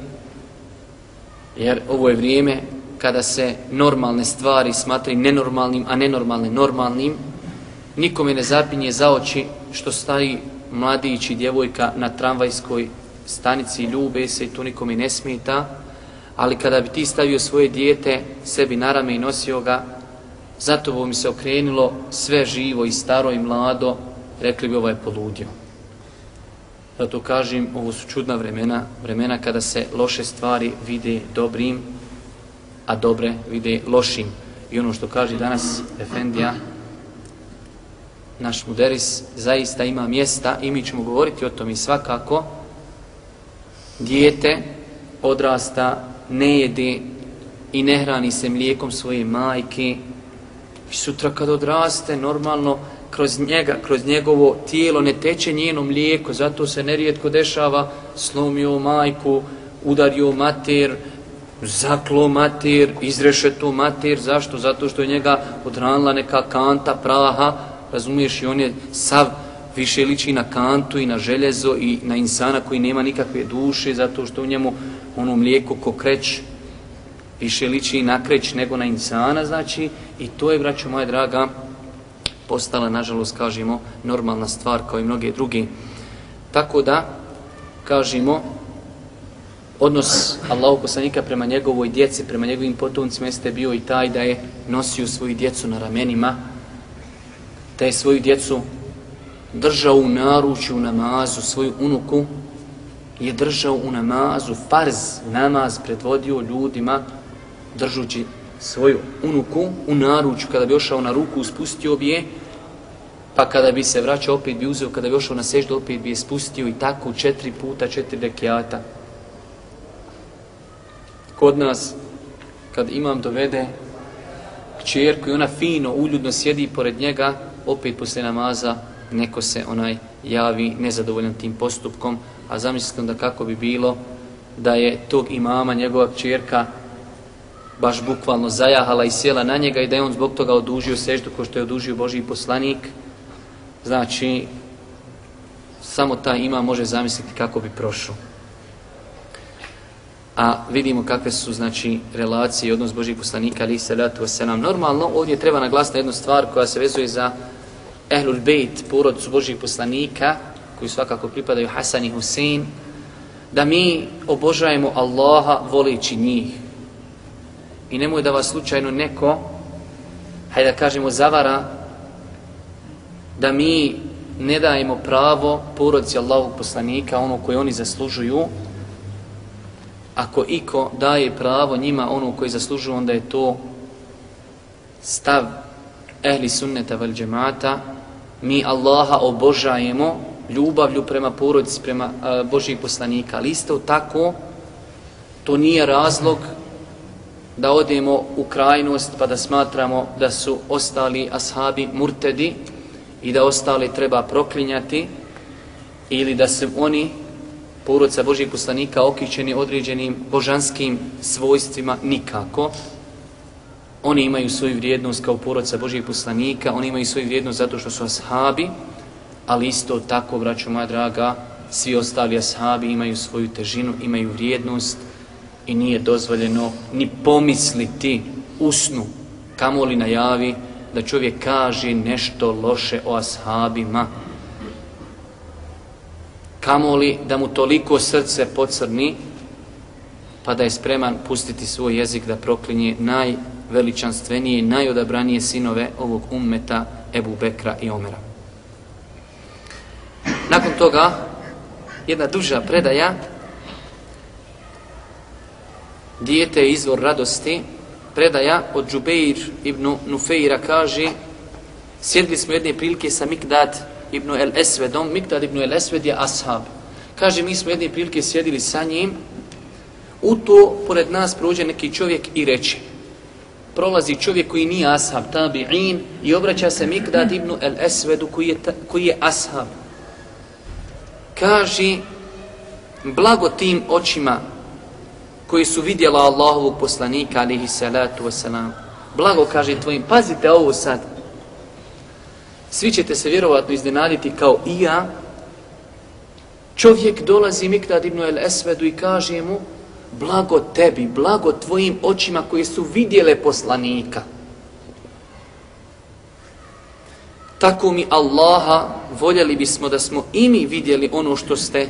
[SPEAKER 2] jer ovo je vrijeme kada se normalne stvari smatraju nenormalnim, a nenormalne normalnim. Nikome ne zapinje za oči što staji mladić i djevojka na tramvajskoj stanici ljube se i to nikome ne smeta. Ali kada bi ti stavio svoje dijete sebi na rame i nosio ga, zato bi mi se okrenilo sve živo i staro i mlado, rekli bi ovo je poludio. Zato kažem, ovo su čudna vremena, vremena kada se loše stvari vide dobrim, a dobre vide lošim. I ono što kaže danas Efendija, naš muderis zaista ima mjesta i mi ćemo govoriti o tom i svakako. Dijete odrasta, ne jede i ne hrani se mlijekom svoje majke. I sutra kad odraste, normalno, kroz njega, kroz njegovo tijelo ne teče njeno mlijeko, zato se nerijetko dešava slomio majku, udario mater, zaklo mater, izrešeto mater, zašto? Zato što je njega odranila neka kanta praha, razumiješ, i on je sav više liči na kantu i na željezo i na insana koji nema nikakve duše, zato što u njemu ono mlijeko ko kreć, više liči na kreć nego na insana, znači, i to je, braćo moje draga, postala, nažalost, kažemo, normalna stvar kao i mnoge druge. Tako da, kažemo, odnos Allahu poslanika prema njegovoj djeci, prema njegovim potomcima jeste bio i taj da je nosio svoju djecu na ramenima, da je svoju djecu držao u naručju u namazu, svoju unuku je držao u namazu, farz namaz predvodio ljudima, držući svoju unuku u naručju, kada bi ošao na ruku, spustio bi je, pa kada bi se vraćao, opet bi uzeo, kada bi ošao na seždu, opet bi je spustio i tako četiri puta, četiri rekiata. Kod nas, kad imam dovede čerku i ona fino, uljudno sjedi pored njega, opet posle namaza, neko se onaj javi nezadovoljan tim postupkom, a zamislite onda kako bi bilo da je tog imama, njegova čerka, baš bukvalno zajahala i sjela na njega i da je on zbog toga odužio seždu ko što je odužio Božji poslanik, znači samo ta ima može zamisliti kako bi prošao. A vidimo kakve su znači relacije i odnos Božih poslanika ali se ratu se nam normalno ovdje treba naglasiti jednu stvar koja se vezuje za Ehlul Bejt, porodcu Božih poslanika koji svakako pripadaju Hasan i Husein da mi obožajemo Allaha voleći njih. I nemoj da vas slučajno neko hajde da kažemo zavara da mi ne dajemo pravo porodci Allahog poslanika, ono koje oni zaslužuju, ako iko daje pravo njima ono koji zaslužuje, onda je to stav ehli sunneta vel džemata, mi Allaha obožajemo ljubavlju prema porodici, prema uh, Božih poslanika, ali isto tako, to nije razlog da odemo u krajnost pa da smatramo da su ostali ashabi murtedi, i da ostale treba proklinjati ili da se oni porodca Božih poslanika okićeni određenim božanskim svojstvima nikako. Oni imaju svoju vrijednost kao porodca Božih poslanika, oni imaju svoju vrijednost zato što su ashabi, ali isto tako, braćo moja draga, svi ostali ashabi imaju svoju težinu, imaju vrijednost i nije dozvoljeno ni pomisliti usnu, kamoli najavi, da čovjek kaže nešto loše o ashabima kamoli da mu toliko srce pocrni, pa da je spreman pustiti svoj jezik da proklinje najveličanstvenije i najodabranije sinove ovog ummeta Ebu Bekra i Omera. Nakon toga, jedna duža predaja, dijete je izvor radosti, predaja od Džubeir ibn Nufeira kaže sjedli smo jedne prilike sa Mikdad ibn El Esvedom Miktad ibn El Esved je ashab kaže mi smo jedne prilike sjedili sa njim u to pored nas prođe neki čovjek i reče prolazi čovjek koji nije ashab tabi'in i obraća se Miktad ibn El Esvedu koji je, koji je ashab kaže blago tim očima koji su vidjela Allahovog poslanika, alihi salatu wasalam. Blago kaže tvojim, pazite ovo sad. Svi ćete se vjerovatno iznenaditi kao i ja. Čovjek dolazi Mikdad ibn el Esvedu i kaže mu, blago tebi, blago tvojim očima koji su vidjele poslanika. Tako mi Allaha voljeli bismo da smo i mi vidjeli ono što ste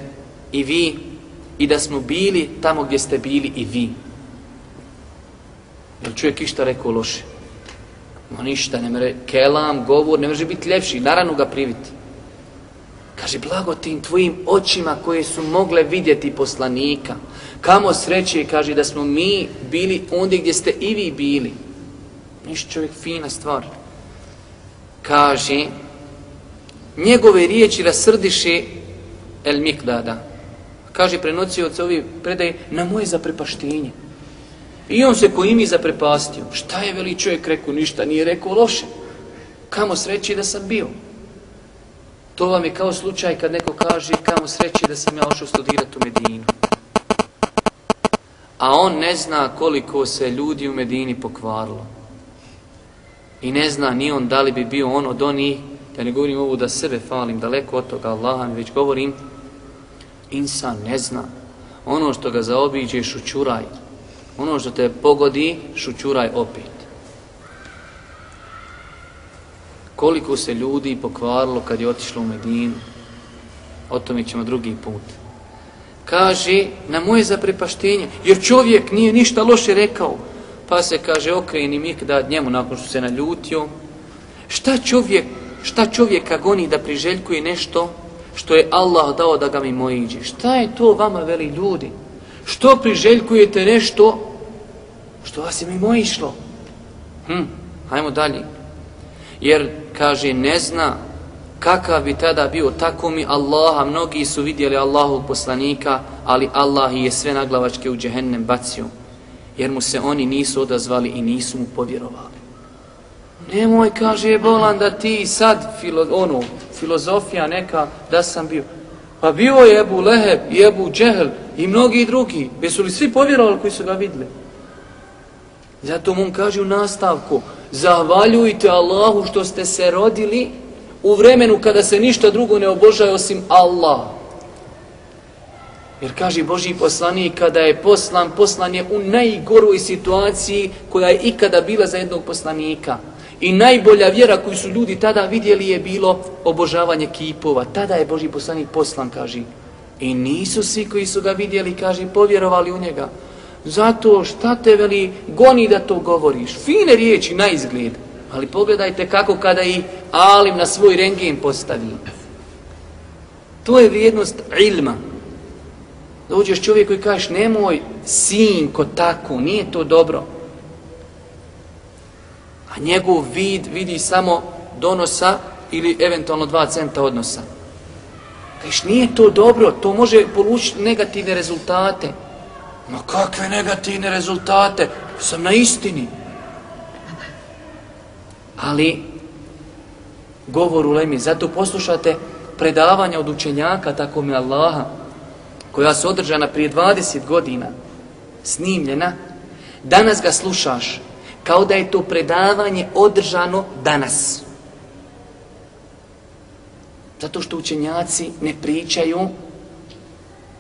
[SPEAKER 2] i vi i da smo bili tamo gdje ste bili i vi. Jel čovjek išta rekao loše? Ma ništa, ne mere, kelam, govor, ne može biti ljepši, naravno ga priviti. Kaže, blago tim tvojim očima koje su mogle vidjeti poslanika. Kamo sreće, kaže, da smo mi bili ondje gdje ste i vi bili. Niš čovjek, fina stvar. Kaže, njegove riječi rasrdiše El Mikdada kaže prenosioc ovi predaje, na moje zaprepaštenje. I on se ko mi zaprepastio. Šta je veli čovjek rekao? Ništa nije rekao loše. Kamo sreći da sam bio? To vam je kao slučaj kad neko kaže kamo sreći da sam ja ošao studirati u Medinu. A on ne zna koliko se ljudi u Medini pokvarilo. I ne zna ni on da li bi bio on od onih, ja ne govorim ovo da sebe falim daleko od toga Allaha, već govorim, insan ne zna. Ono što ga zaobiđe, šućuraj. Ono što te pogodi, šućuraj opet. Koliko se ljudi pokvarilo kad je otišlo u Medinu, o tome ćemo drugi put. Kaže, na moje zaprepaštenje, jer čovjek nije ništa loše rekao, pa se kaže, okreni mikdad njemu nakon što se naljutio. Šta čovjek, šta čovjeka goni da priželjkuje nešto što je Allah dao da ga mi mojiđe? Šta je to vama, veli ljudi? Što priželjkujete nešto što vas je mimo išlo? Hm, hajmo dalje. Jer, kaže, ne zna kakav bi tada bio tako mi Allaha, mnogi su vidjeli Allahog poslanika, ali Allah je sve naglavačke u džehennem bacio, jer mu se oni nisu odazvali i nisu mu povjerovali. Nemoj, kaže, je bolan da ti sad, filo, ono, filozofija neka, da sam bio. Pa bio je Ebu Leheb i Ebu Džehl i mnogi drugi. Jesu li svi povjerovali koji su ga vidjeli? Zato mu kaže u nastavku, zahvaljujte Allahu što ste se rodili u vremenu kada se ništa drugo ne obožaje osim Allah. Jer kaže Boži poslanik kada je poslan, poslan je u najgoroj situaciji koja je ikada bila za jednog poslanika. I najbolja vjera koju su ljudi tada vidjeli je bilo obožavanje kipova. Tada je Boži poslanik poslan, kaže. I nisu svi koji su ga vidjeli, kaže, povjerovali u njega. Zato šta te veli goni da to govoriš. Fine riječi na izgled. Ali pogledajte kako kada i alim na svoj rengen postavi. To je vrijednost ilma. Dođeš čovjek koji kažeš nemoj sinko tako, nije to dobro. A njegov vid vidi samo donosa ili eventualno dva centa odnosa. Kažeš nije to dobro, to može polučiti negativne rezultate. Ma kakve negativne rezultate? Sam na istini ali govor u lemi. Zato poslušate predavanja od učenjaka, tako mi Allaha, koja su održana prije 20 godina, snimljena, danas ga slušaš kao da je to predavanje održano danas. Zato što učenjaci ne pričaju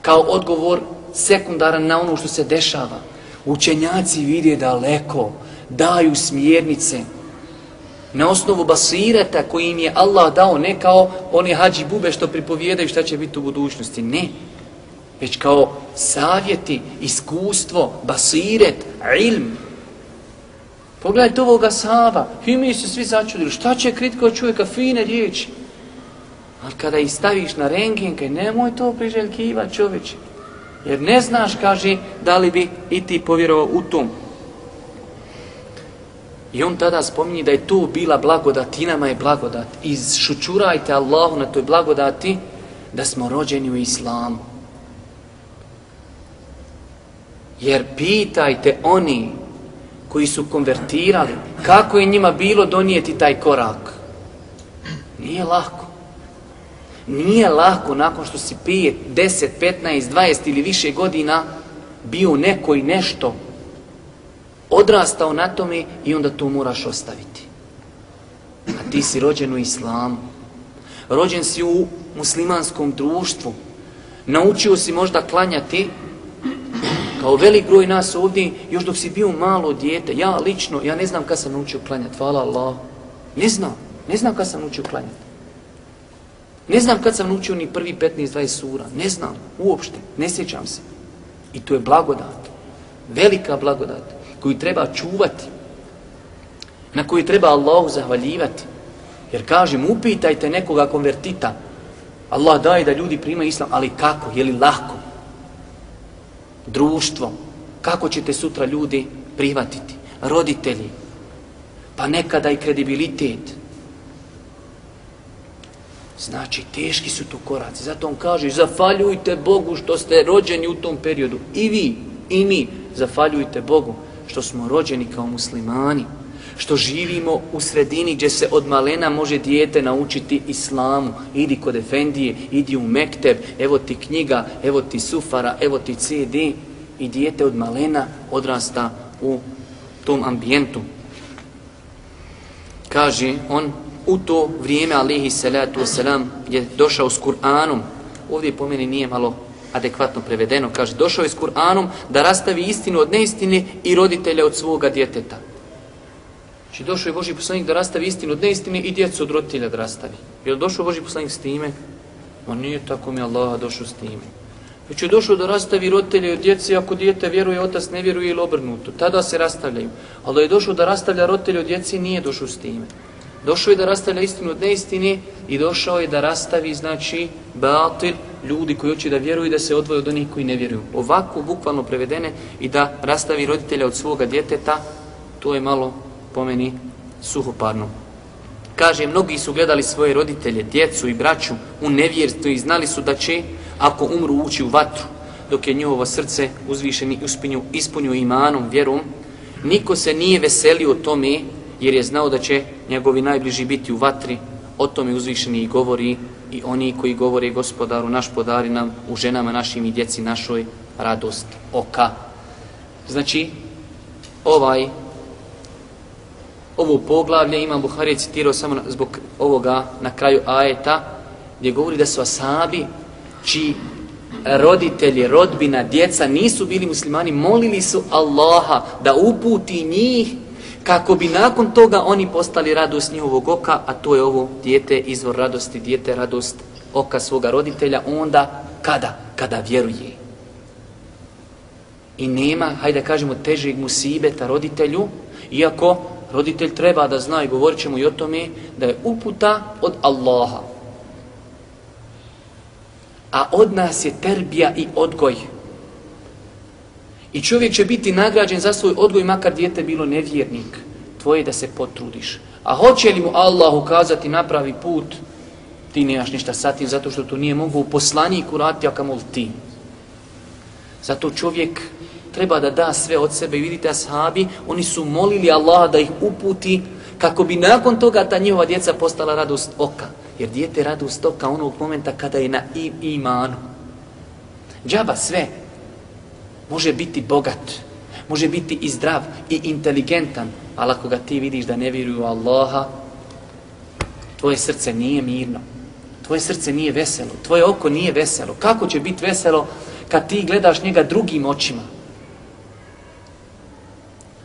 [SPEAKER 2] kao odgovor sekundaran na ono što se dešava. Učenjaci vide daleko, daju smjernice, na osnovu basireta koji im je Allah dao, ne kao oni hađi bube što pripovijedaju šta će biti u budućnosti, ne. Već kao savjeti, iskustvo, basiret, ilm. Pogledajte ovoga sava, i mi se svi začudili, šta će kritko čovjeka, fine riječi. Ali kada ih staviš na rengen, kaj nemoj to priželjkiva čovječe. Jer ne znaš, kaže, da li bi i ti povjerovao u tom. I on tada spominje da je to bila blagodat, i nama je blagodat. Izšučurajte Allahu na toj blagodati da smo rođeni u islamu. Jer pitajte oni koji su konvertirali, kako je njima bilo donijeti taj korak. Nije lako. Nije lako nakon što si 5, 10, 15, 20 ili više godina bio neko i nešto odrastao na tome i onda to moraš ostaviti. A ti si rođen u islamu. Rođen si u muslimanskom društvu. Naučio si možda klanjati Pa kao velik broj nas ovdje, još dok si bio malo dijete. Ja lično, ja ne znam kad sam naučio klanjati. Hvala Allah. Ne znam. Ne znam kad sam naučio klanjati. Ne znam kad sam naučio ni prvi 15-20 sura. Ne znam. Uopšte. Ne sjećam se. I to je blagodat. Velika blagodat koju treba čuvati, na koju treba Allahu zahvaljivati. Jer kažem, upitajte nekoga konvertita, Allah daje da ljudi prima islam, ali kako, je li lako? Društvo, kako ćete sutra ljudi prihvatiti? Roditelji, pa nekada i kredibilitet. Znači, teški su tu koraci. Zato on kaže, zafaljujte Bogu što ste rođeni u tom periodu. I vi, i mi, zafaljujte Bogu što smo rođeni kao muslimani, što živimo u sredini gdje se od malena može dijete naučiti islamu. Idi kod Efendije, idi u Mekteb, evo ti knjiga, evo ti sufara, evo ti CD. i dijete od malena odrasta u tom ambijentu. Kaže on, u to vrijeme, alihi salatu wasalam, je došao s Kur'anom. Ovdje po meni nije malo adekvatno prevedeno. Kaže, došao je s Kur'anom da rastavi istinu od neistine i roditelja od svoga djeteta. Znači, došao je Boži poslanik da rastavi istinu od neistine i djecu od roditelja da rastavi. Je li došao Boži poslanik s time? Ma nije tako mi Allah došao s time. Već je došao da rastavi roditelje od djece, ako dijete vjeruje, otac ne vjeruje ili obrnuto. Tada se rastavljaju. Ali da je došao da rastavlja roditelje od djece, nije došao s time. Došao je da rastavlja istinu od neistine i došao je da rastavi, znači, batil, ljudi koji hoće da vjeruju da se odvoje od onih koji ne vjeruju. Ovako, bukvalno prevedene i da rastavi roditelja od svoga djeteta, to je malo, pomeni suhoparno. Kaže, mnogi su gledali svoje roditelje, djecu i braću u nevjerstvu i znali su da će, ako umru, ući u vatru, dok je njihovo srce uzvišeni uspinju, ispunju imanom, vjerom, niko se nije veselio tome, jer je znao da će njegovi najbliži biti u vatri, o tome uzvišeni i govori i oni koji govore gospodaru, naš podari nam u ženama našim i djeci našoj radost oka. Znači, ovaj ovo poglavlje imam Buhari citirao samo zbog ovoga na kraju ajeta gdje govori da su asabi čiji roditelji, rodbina, djeca nisu bili muslimani, molili su Allaha da uputi njih kako bi nakon toga oni postali radost njihovog oka, a to je ovo dijete, izvor radosti, dijete, radost oka svoga roditelja, onda kada? Kada vjeruje. I nema, hajde kažemo, težeg musibeta roditelju, iako roditelj treba da zna i govorit ćemo i o tome da je uputa od Allaha. A od nas je terbija i odgoj. I čovjek će biti nagrađen za svoj odgoj, makar dijete bilo nevjernik. Tvoje da se potrudiš. A hoće li mu Allah ukazati napravi put, ti nemaš ništa sa tim, zato što to nije mogu u poslaniku raditi, a kamol ti. Zato čovjek treba da da sve od sebe. I vidite, ashabi, oni su molili Allaha da ih uputi, kako bi nakon toga ta njihova djeca postala radost oka. Jer dijete radost oka onog momenta kada je na imanu. Džaba sve, može biti bogat, može biti i zdrav i inteligentan, ali ako ga ti vidiš da ne vjeruju Allaha, tvoje srce nije mirno, tvoje srce nije veselo, tvoje oko nije veselo. Kako će biti veselo kad ti gledaš njega drugim očima?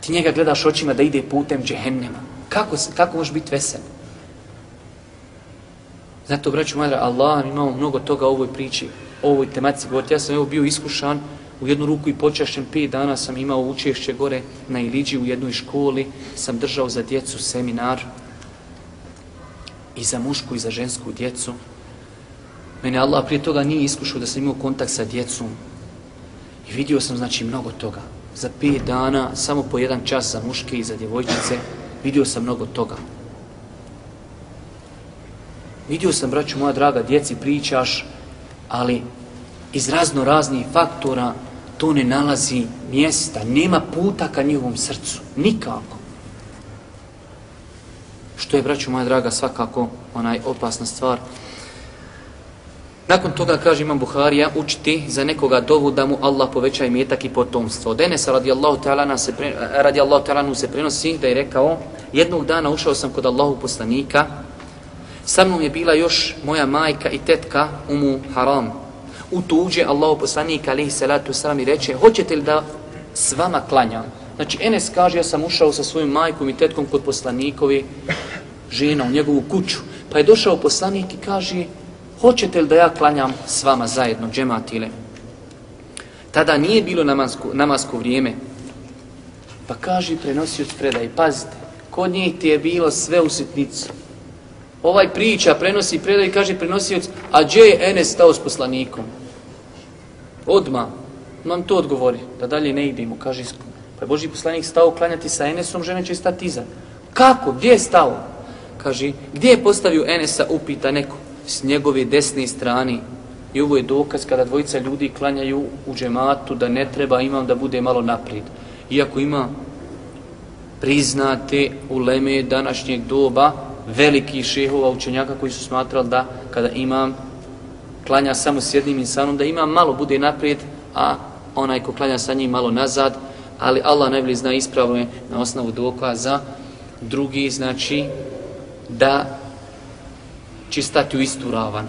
[SPEAKER 2] Ti njega gledaš očima da ide putem džehennema. Kako, kako možeš biti vesel? Zato, braću moja, Allah imamo mnogo toga u ovoj priči, o ovoj tematici. Govorite, ja sam evo bio iskušan, u jednu ruku i počašćen, pet dana sam imao učešće gore na Iliđi u jednoj školi, sam držao za djecu seminar i za mušku i za žensku djecu. Mene Allah prije toga nije iskušao da sam imao kontakt sa djecom i vidio sam znači mnogo toga. Za pet dana, samo po jedan čas za muške i za djevojčice, vidio sam mnogo toga. Vidio sam, braću moja draga, djeci pričaš, ali iz razno raznih faktora to ne nalazi mjesta, nema puta ka njihovom srcu, nikako. Što je, braću moja draga, svakako onaj opasna stvar. Nakon toga, kaže Imam Buharija, učiti za nekoga dovu da mu Allah poveća imetak i potomstvo. Denesa radijallahu ta'ala se, pre, radijallahu ta'ala se prenosi da je rekao, jednog dana ušao sam kod Allahu poslanika, sa mnom je bila još moja majka i tetka umu haram, u tuđe Allahu poslanik alihi salatu wasalam i reče hoćete li da s vama klanjam? Znači Enes kaže ja sam ušao sa svojim majkom i tetkom kod poslanikovi žena u njegovu kuću. Pa je došao poslanik i kaže hoćete li da ja klanjam s vama zajedno džematile? Tada nije bilo namasko, namasko vrijeme. Pa kaže prenosioć predaj, pazite, kod njih ti je bilo sve u sitnicu. Ovaj priča prenosi predaj i kaže prenosioć, a gdje je Enes stao s poslanikom? Odma nam to odgovori, da dalje ne idemo, kaže, pa je Boži poslanik stao klanjati sa Enesom, žene će stati iza. Kako? Gdje je stao? Kaže, gdje je postavio Enesa, upita neko, s njegove desne strane. I ovo je dokaz kada dvojica ljudi klanjaju u džematu, da ne treba imam da bude malo naprijed. Iako ima priznate uleme današnjeg doba, veliki šehova učenjaka koji su smatrali da kada imam klanja samo s jednim insanom, da ima malo bude naprijed, a onaj ko klanja sa njim malo nazad, ali Allah najbolji zna ispravno je na osnovu dokaza. Drugi znači da će stati u istu ravan.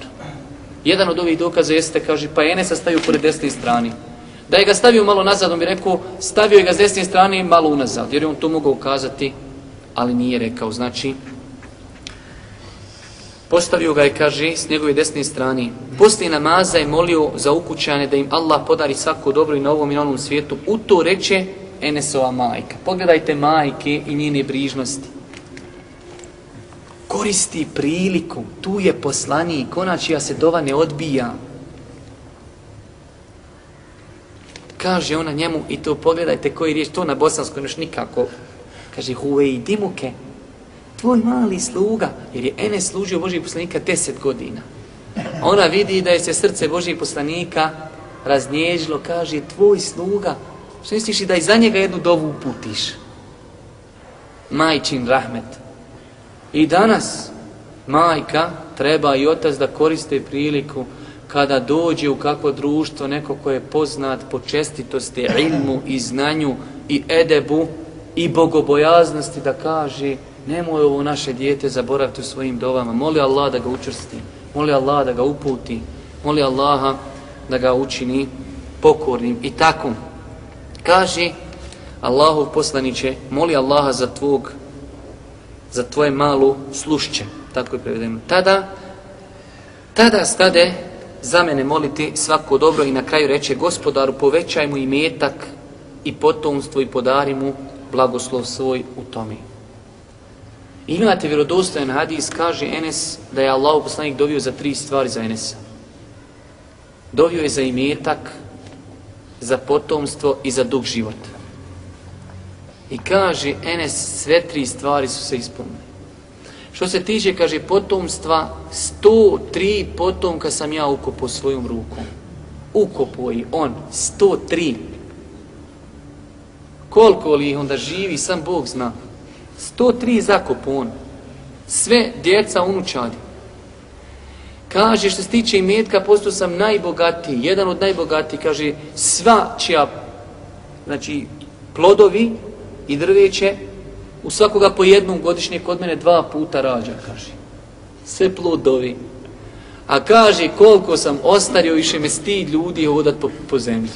[SPEAKER 2] Jedan od ovih dokaza jeste, kaže, pa Enesa stavio pored desne strani. Da je ga stavio malo nazad, on bi rekao, stavio je ga s desne strane malo unazad, jer je on to mogao ukazati, ali nije rekao. Znači, postavio ga je, kaže, s njegove desne strane. Poslije namaza je molio za ukućane da im Allah podari svako dobro i na ovom i na onom svijetu. U to reče Enesova majka. Pogledajte majke i njene brižnosti. Koristi priliku, tu je poslanik, konačija se dova ne odbija. Kaže ona njemu, i to pogledajte koji riječ, to na bosanskom još nikako. Kaže, huve i dimuke, tvoj mali sluga, jer je Enes služio Božijeg poslanika deset godina. Ona vidi da je se srce Božijeg poslanika raznježilo, kaže, tvoj sluga, što misliš i da i za njega jednu dovu uputiš? Majčin rahmet. I danas majka treba i otac da koriste priliku kada dođe u kakvo društvo neko ko je poznat po čestitosti, ilmu i znanju i edebu i bogobojaznosti da kaže nemoj ovo naše dijete zaboraviti u svojim dovama. Moli Allah da ga učrsti, moli Allah da ga uputi, moli Allaha da ga učini pokornim i takom. Kaže Allahov poslaniće, moli Allaha za tvog za tvoje malu slušće. Tako je prevedeno. Tada, tada stade za mene moliti svako dobro i na kraju reče gospodaru povećaj mu i metak i potomstvo i podari mu blagoslov svoj u tome. Imate vjerodostojan hadis, kaže Enes da je Allah poslanik dovio za tri stvari za Enesa. Dovio je za imetak, za potomstvo i za dug života. I kaže Enes, sve tri stvari su se ispunile. Što se tiče, kaže, potomstva, 103 potomka sam ja ukopo svojom rukom. Ukopo i on, 103. Koliko li ih onda živi, sam Bog zna. 103 zakopo on. Sve djeca unučadi. Kaže, što se tiče imetka, postao sam najbogatiji, jedan od najbogatiji, kaže, sva čija, znači, plodovi i drveće, u svakoga po jednom godišnje kod mene dva puta rađa, kaže. Sve plodovi. A kaže, koliko sam ostario, više me sti ljudi hodat po, po zemlji.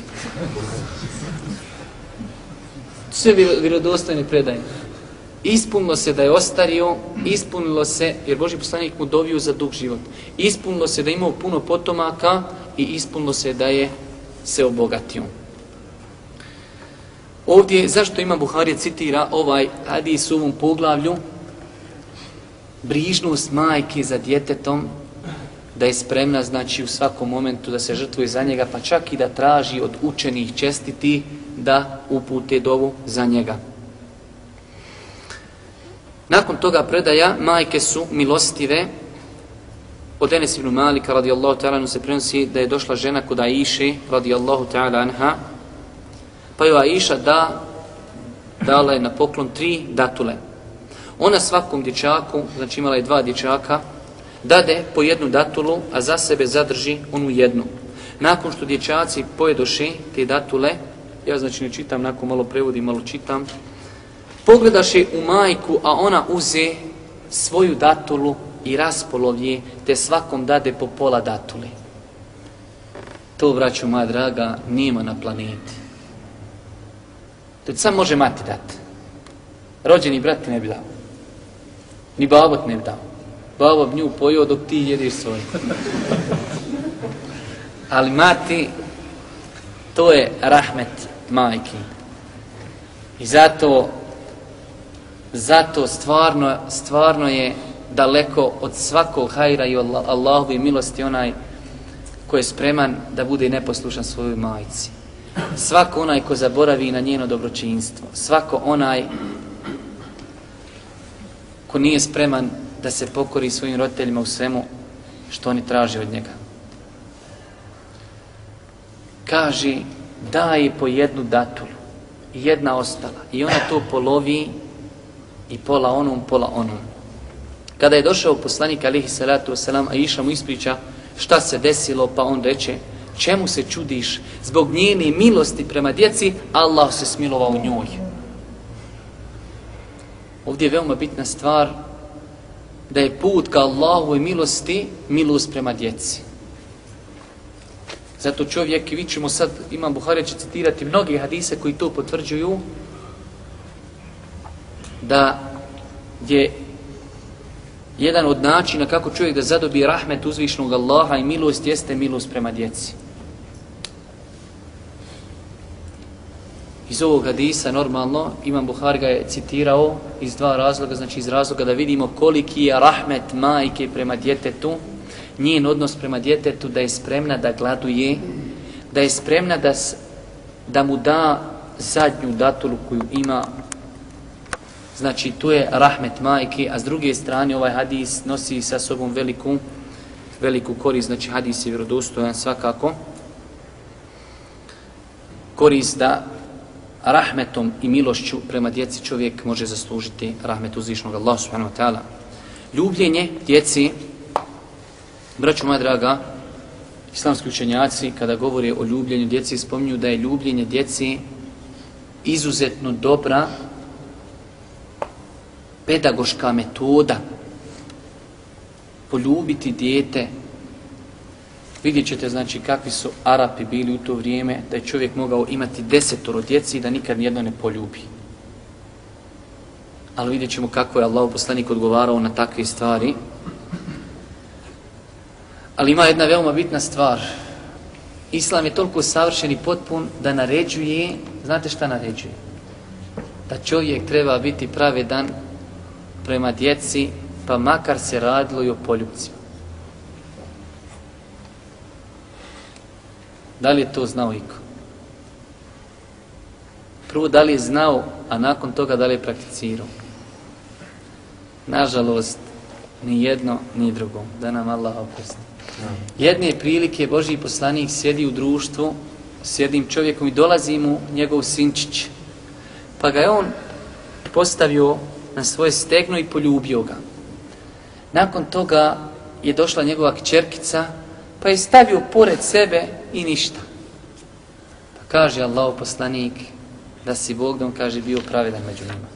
[SPEAKER 2] Sve vjerodostojne predaje. Ispunilo se da je ostario, ispunilo se, jer Boži poslanik mu dovio za dug život. Ispunilo se da je imao puno potomaka i ispunilo se da je se obogatio. Ovdje, zašto ima Buharija citira ovaj hadis u ovom poglavlju? Brižnost majke za djetetom, da je spremna, znači, u svakom momentu da se žrtvuje za njega, pa čak i da traži od učenih čestiti da upute dovu za njega. Nakon toga predaja, majke su milostive. Od Enes ibn Malika, radijallahu ta'ala, se prenosi da je došla žena kod Aiše, radijallahu ta'ala anha, pa je Aisha da, dala je na poklon tri datule. Ona svakom dječaku, znači imala je dva dječaka, dade po jednu datulu, a za sebe zadrži onu jednu. Nakon što dječaci pojedoše te datule, ja znači ne čitam, nakon malo prevodim, malo čitam, pogledaše u majku, a ona uze svoju datulu i raspolovje, te svakom dade po pola datule. To, braću moja draga, nima na planeti. To ti sam može mati dati. Rođeni brat ti ne bi dao. Ni babot ne bi dao. Babo bi nju pojio dok ti jediš svoj. Ali mati, to je rahmet majki. I zato, zato stvarno, stvarno je daleko od svakog hajra i Allahovi milosti onaj koji je spreman da bude neposlušan svojoj majici svako onaj ko zaboravi na njeno dobročinstvo, svako onaj ko nije spreman da se pokori svojim roditeljima u svemu što oni traže od njega. Kaže, daj po jednu datulu, jedna ostala, i ona to polovi i pola onom, pola onom. Kada je došao poslanik alihi salatu wasalam, a iša mu ispriča šta se desilo, pa on reče, Čemu se čudiš? Zbog njene milosti prema djeci, Allah se smilovao njoj. Ovdje je veoma bitna stvar da je put ka Allahu i milosti milost prema djeci. Zato čovjek, vi ćemo sad, imam Buhari će citirati mnogi hadise koji to potvrđuju, da je jedan od načina kako čovjek da zadobije rahmet uzvišnog Allaha i milost jeste milost prema djeci. Iz ovog hadisa normalno Imam Buhari ga je citirao iz dva razloga, znači iz razloga da vidimo koliki je rahmet majke prema djetetu, njen odnos prema djetetu da je spremna da gladuje, da je spremna da, da mu da zadnju datulu koju ima Znači, tu je rahmet majke, a s druge strane ovaj hadis nosi sa sobom veliku, veliku korist, znači hadis je vjerodostojan svakako. Korist da rahmetom i milošću prema djeci čovjek može zaslužiti rahmet uzvišnog Allah subhanahu wa ta'ala. Ljubljenje djeci, braću moja draga, islamski učenjaci kada govore o ljubljenju djeci spominju da je ljubljenje djeci izuzetno dobra pedagoška metoda poljubiti dijete vidjet ćete znači kakvi su Arapi bili u to vrijeme da je čovjek mogao imati desetoro djeci da nikad nijedno ne poljubi. Ali vidjet ćemo kako je Allah poslanik odgovarao na takve stvari. Ali ima jedna veoma bitna stvar. Islam je toliko savršen i potpun da naređuje znate šta naređuje? Da čovjek treba biti pravedan prema djeci, pa makar se radilo i o poljubcima. Da li je to znao iko? Prvo, da li je znao, a nakon toga da li je prakticirao? Nažalost, ni jedno, ni drugo. Da nam Allah oprosti. Jedne prilike Boži poslanik sjedi u društvu s jednim čovjekom i dolazi mu njegov sinčić. Pa ga je on postavio na svoje stegno i poljubio ga. Nakon toga je došla njegova kćerkica, pa je stavio pored sebe i ništa. Pa kaže Allah poslanik da si Bog da on kaže bio pravedan među njima.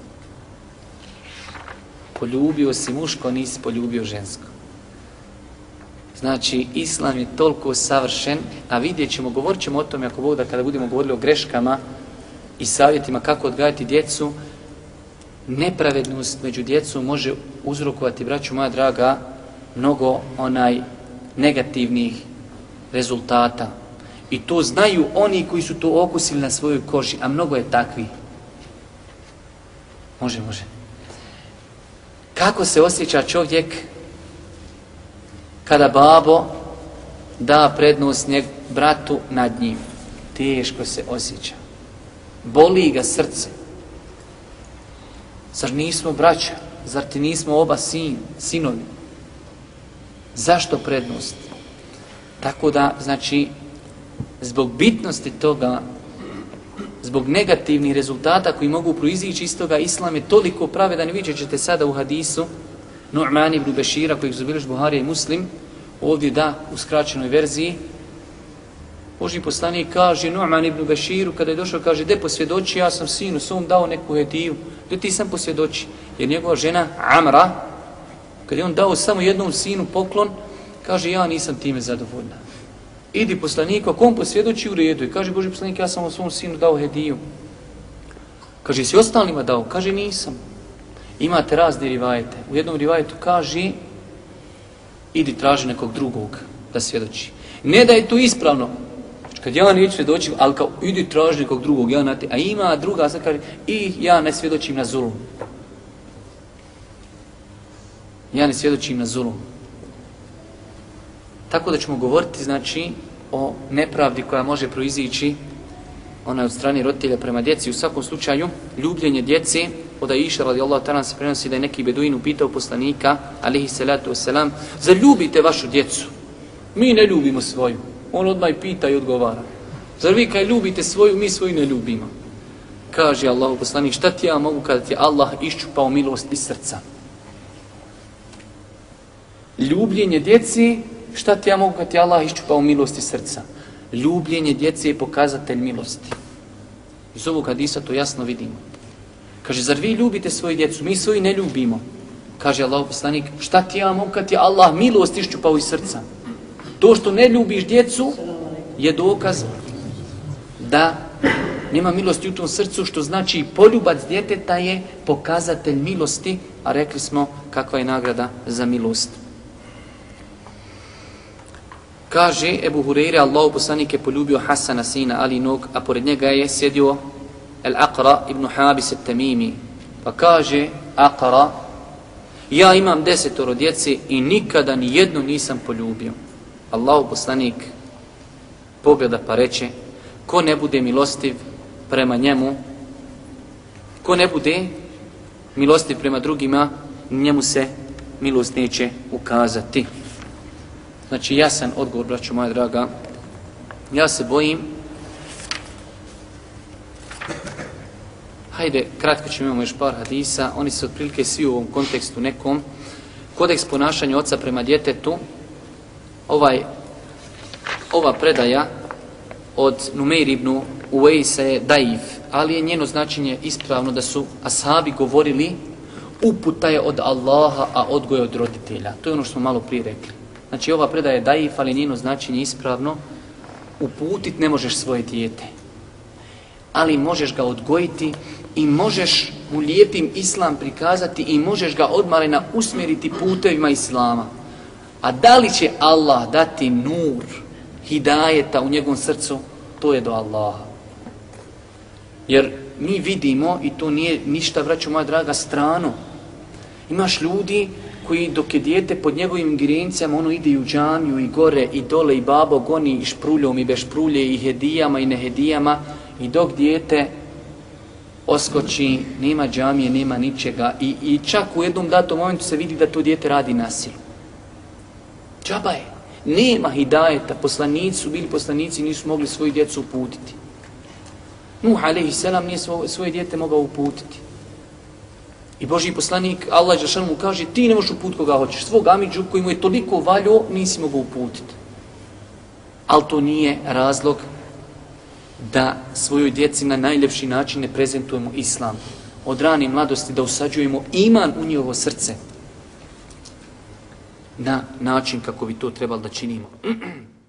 [SPEAKER 2] Poljubio si muško, nisi poljubio žensko. Znači, Islam je toliko savršen, a vidjet ćemo, govorit ćemo o tome ako Bog da kada budemo govorili o greškama i savjetima kako odgajati djecu, nepravednost među djecom može uzrokovati, braću moja draga, mnogo onaj negativnih rezultata. I to znaju oni koji su to okusili na svojoj koži, a mnogo je takvi. Može, može. Kako se osjeća čovjek kada babo da prednost njeg bratu nad njim? Teško se osjeća. Boli ga srce. Zar nismo braća? Zar ti nismo oba sin, sinovi? Zašto prednost? Tako da, znači, zbog bitnosti toga, zbog negativnih rezultata koji mogu proizići iz toga, Islam je toliko pravedan, vidjet ćete sada u hadisu, Nu'man ibn Bešira, kojeg zubiliš Buharija i Muslim, ovdje da, u skraćenoj verziji, Boži poslanik kaže Nu'man ibn Beširu, kada je došao, kaže, de posvjedoči, ja sam sinu svom dao neku hediju. Gdje ti sam posvjedoči? Jer njegova žena Amra, Kad je on dao samo jednom sinu poklon, kaže, ja nisam time zadovoljna. Idi poslaniku, ako on posvjedoči u redu, i kaže Boži poslanik, ja sam o svom sinu dao hediju. Kaže, si ostalima dao? Kaže, nisam. Imate razne rivajete. U jednom rivajetu kaže, idi traži nekog drugog da svjedoči. Ne da je to ispravno, znači, Kad ja neću svjedočim, ali kao idi traži nekog drugog, ja nati, a ima druga, sad kaže, i ja ne svjedočim na zulum. Ja ne svjedočim na zulum. Tako da ćemo govoriti, znači, o nepravdi koja može proizići ona od strane roditelja prema djeci. U svakom slučaju, ljubljenje djece, od Aisha radijallahu ta'ala se prenosi da je neki beduin upitao poslanika, alihi salatu wasalam, zaljubite vašu djecu. Mi ne ljubimo svoju. On odmah pita i odgovara. Zar vi kaj ljubite svoju, mi svoju ne ljubimo? Kaže Allah poslanik, šta ti ja mogu kada ti Allah iščupao milost iz srca? Ljubljenje djeci, šta ti ja mogu kad ti Allah iščupao milosti srca? Ljubljenje djece je pokazatelj milosti. Iz ovog hadisa to jasno vidimo. Kaže, zar vi ljubite svoju djecu? Mi svoji ne ljubimo. Kaže Allah poslanik, šta ti ja mogu kad ti Allah milost iščupao iz srca? To što ne ljubiš djecu je dokaz da nema milosti u tom srcu, što znači poljubac djeteta je pokazatelj milosti, a rekli smo kakva je nagrada za milost. Kaže Ebu Hureyre, Allah poslanik je poljubio Hasana sina Alinog, a pored njega je sjedio El Aqra ibn Habis et Tamimi. Pa kaže Aqra, ja imam desetoro djece i nikada ni jednu nisam poljubio. Allah poslanik pogleda pa reče, ko ne bude milostiv prema njemu, ko ne bude milostiv prema drugima, njemu se milost neće ukazati. Znači, jasan odgovor, braću moja draga. Ja se bojim. Hajde, kratko ćemo imamo još par hadisa. Oni su otprilike svi u ovom kontekstu nekom. Kodeks ponašanja oca prema djetetu. Ovaj, ova predaja od Numeir ibn Uwejsa je daif, ali je njeno značenje ispravno da su ashabi govorili uputa je od Allaha, a odgoj od roditelja. To je ono što smo malo prije rekli. Znači ova predaja je daif, ali njeno značenje ispravno. Uputit ne možeš svoje dijete. Ali možeš ga odgojiti i možeš mu lijepim islam prikazati i možeš ga odmalena usmjeriti putevima islama. A da li će Allah dati nur, hidajeta u njegovom srcu, to je do Allaha. Jer mi vidimo, i to nije ništa, vraću moja draga, strano. Imaš ljudi koji dok je dijete pod njegovim ingerencijama, ono ide u džamiju i gore i dole i babo goni i špruljom i bez šprulje i hedijama i nehedijama i dok dijete oskoči, nema džamije, nema ničega i, i čak u jednom datom momentu se vidi da to dijete radi nasilu. Džaba je. Nema hidajeta, poslanici su bili poslanici nisu mogli svoju djecu uputiti. Nuh a.s. nije svoje, svoje dijete mogao uputiti. I Boži poslanik, Allah Žešan mu kaže, ti ne možeš uput koga hoćeš. Svog amidžu koji mu je toliko valjo, nisi mogu uputiti. Ali to nije razlog da svojoj djeci na najljepši način ne prezentujemo islam. Od rane mladosti da usađujemo iman u njihovo srce na način kako bi to trebalo da činimo.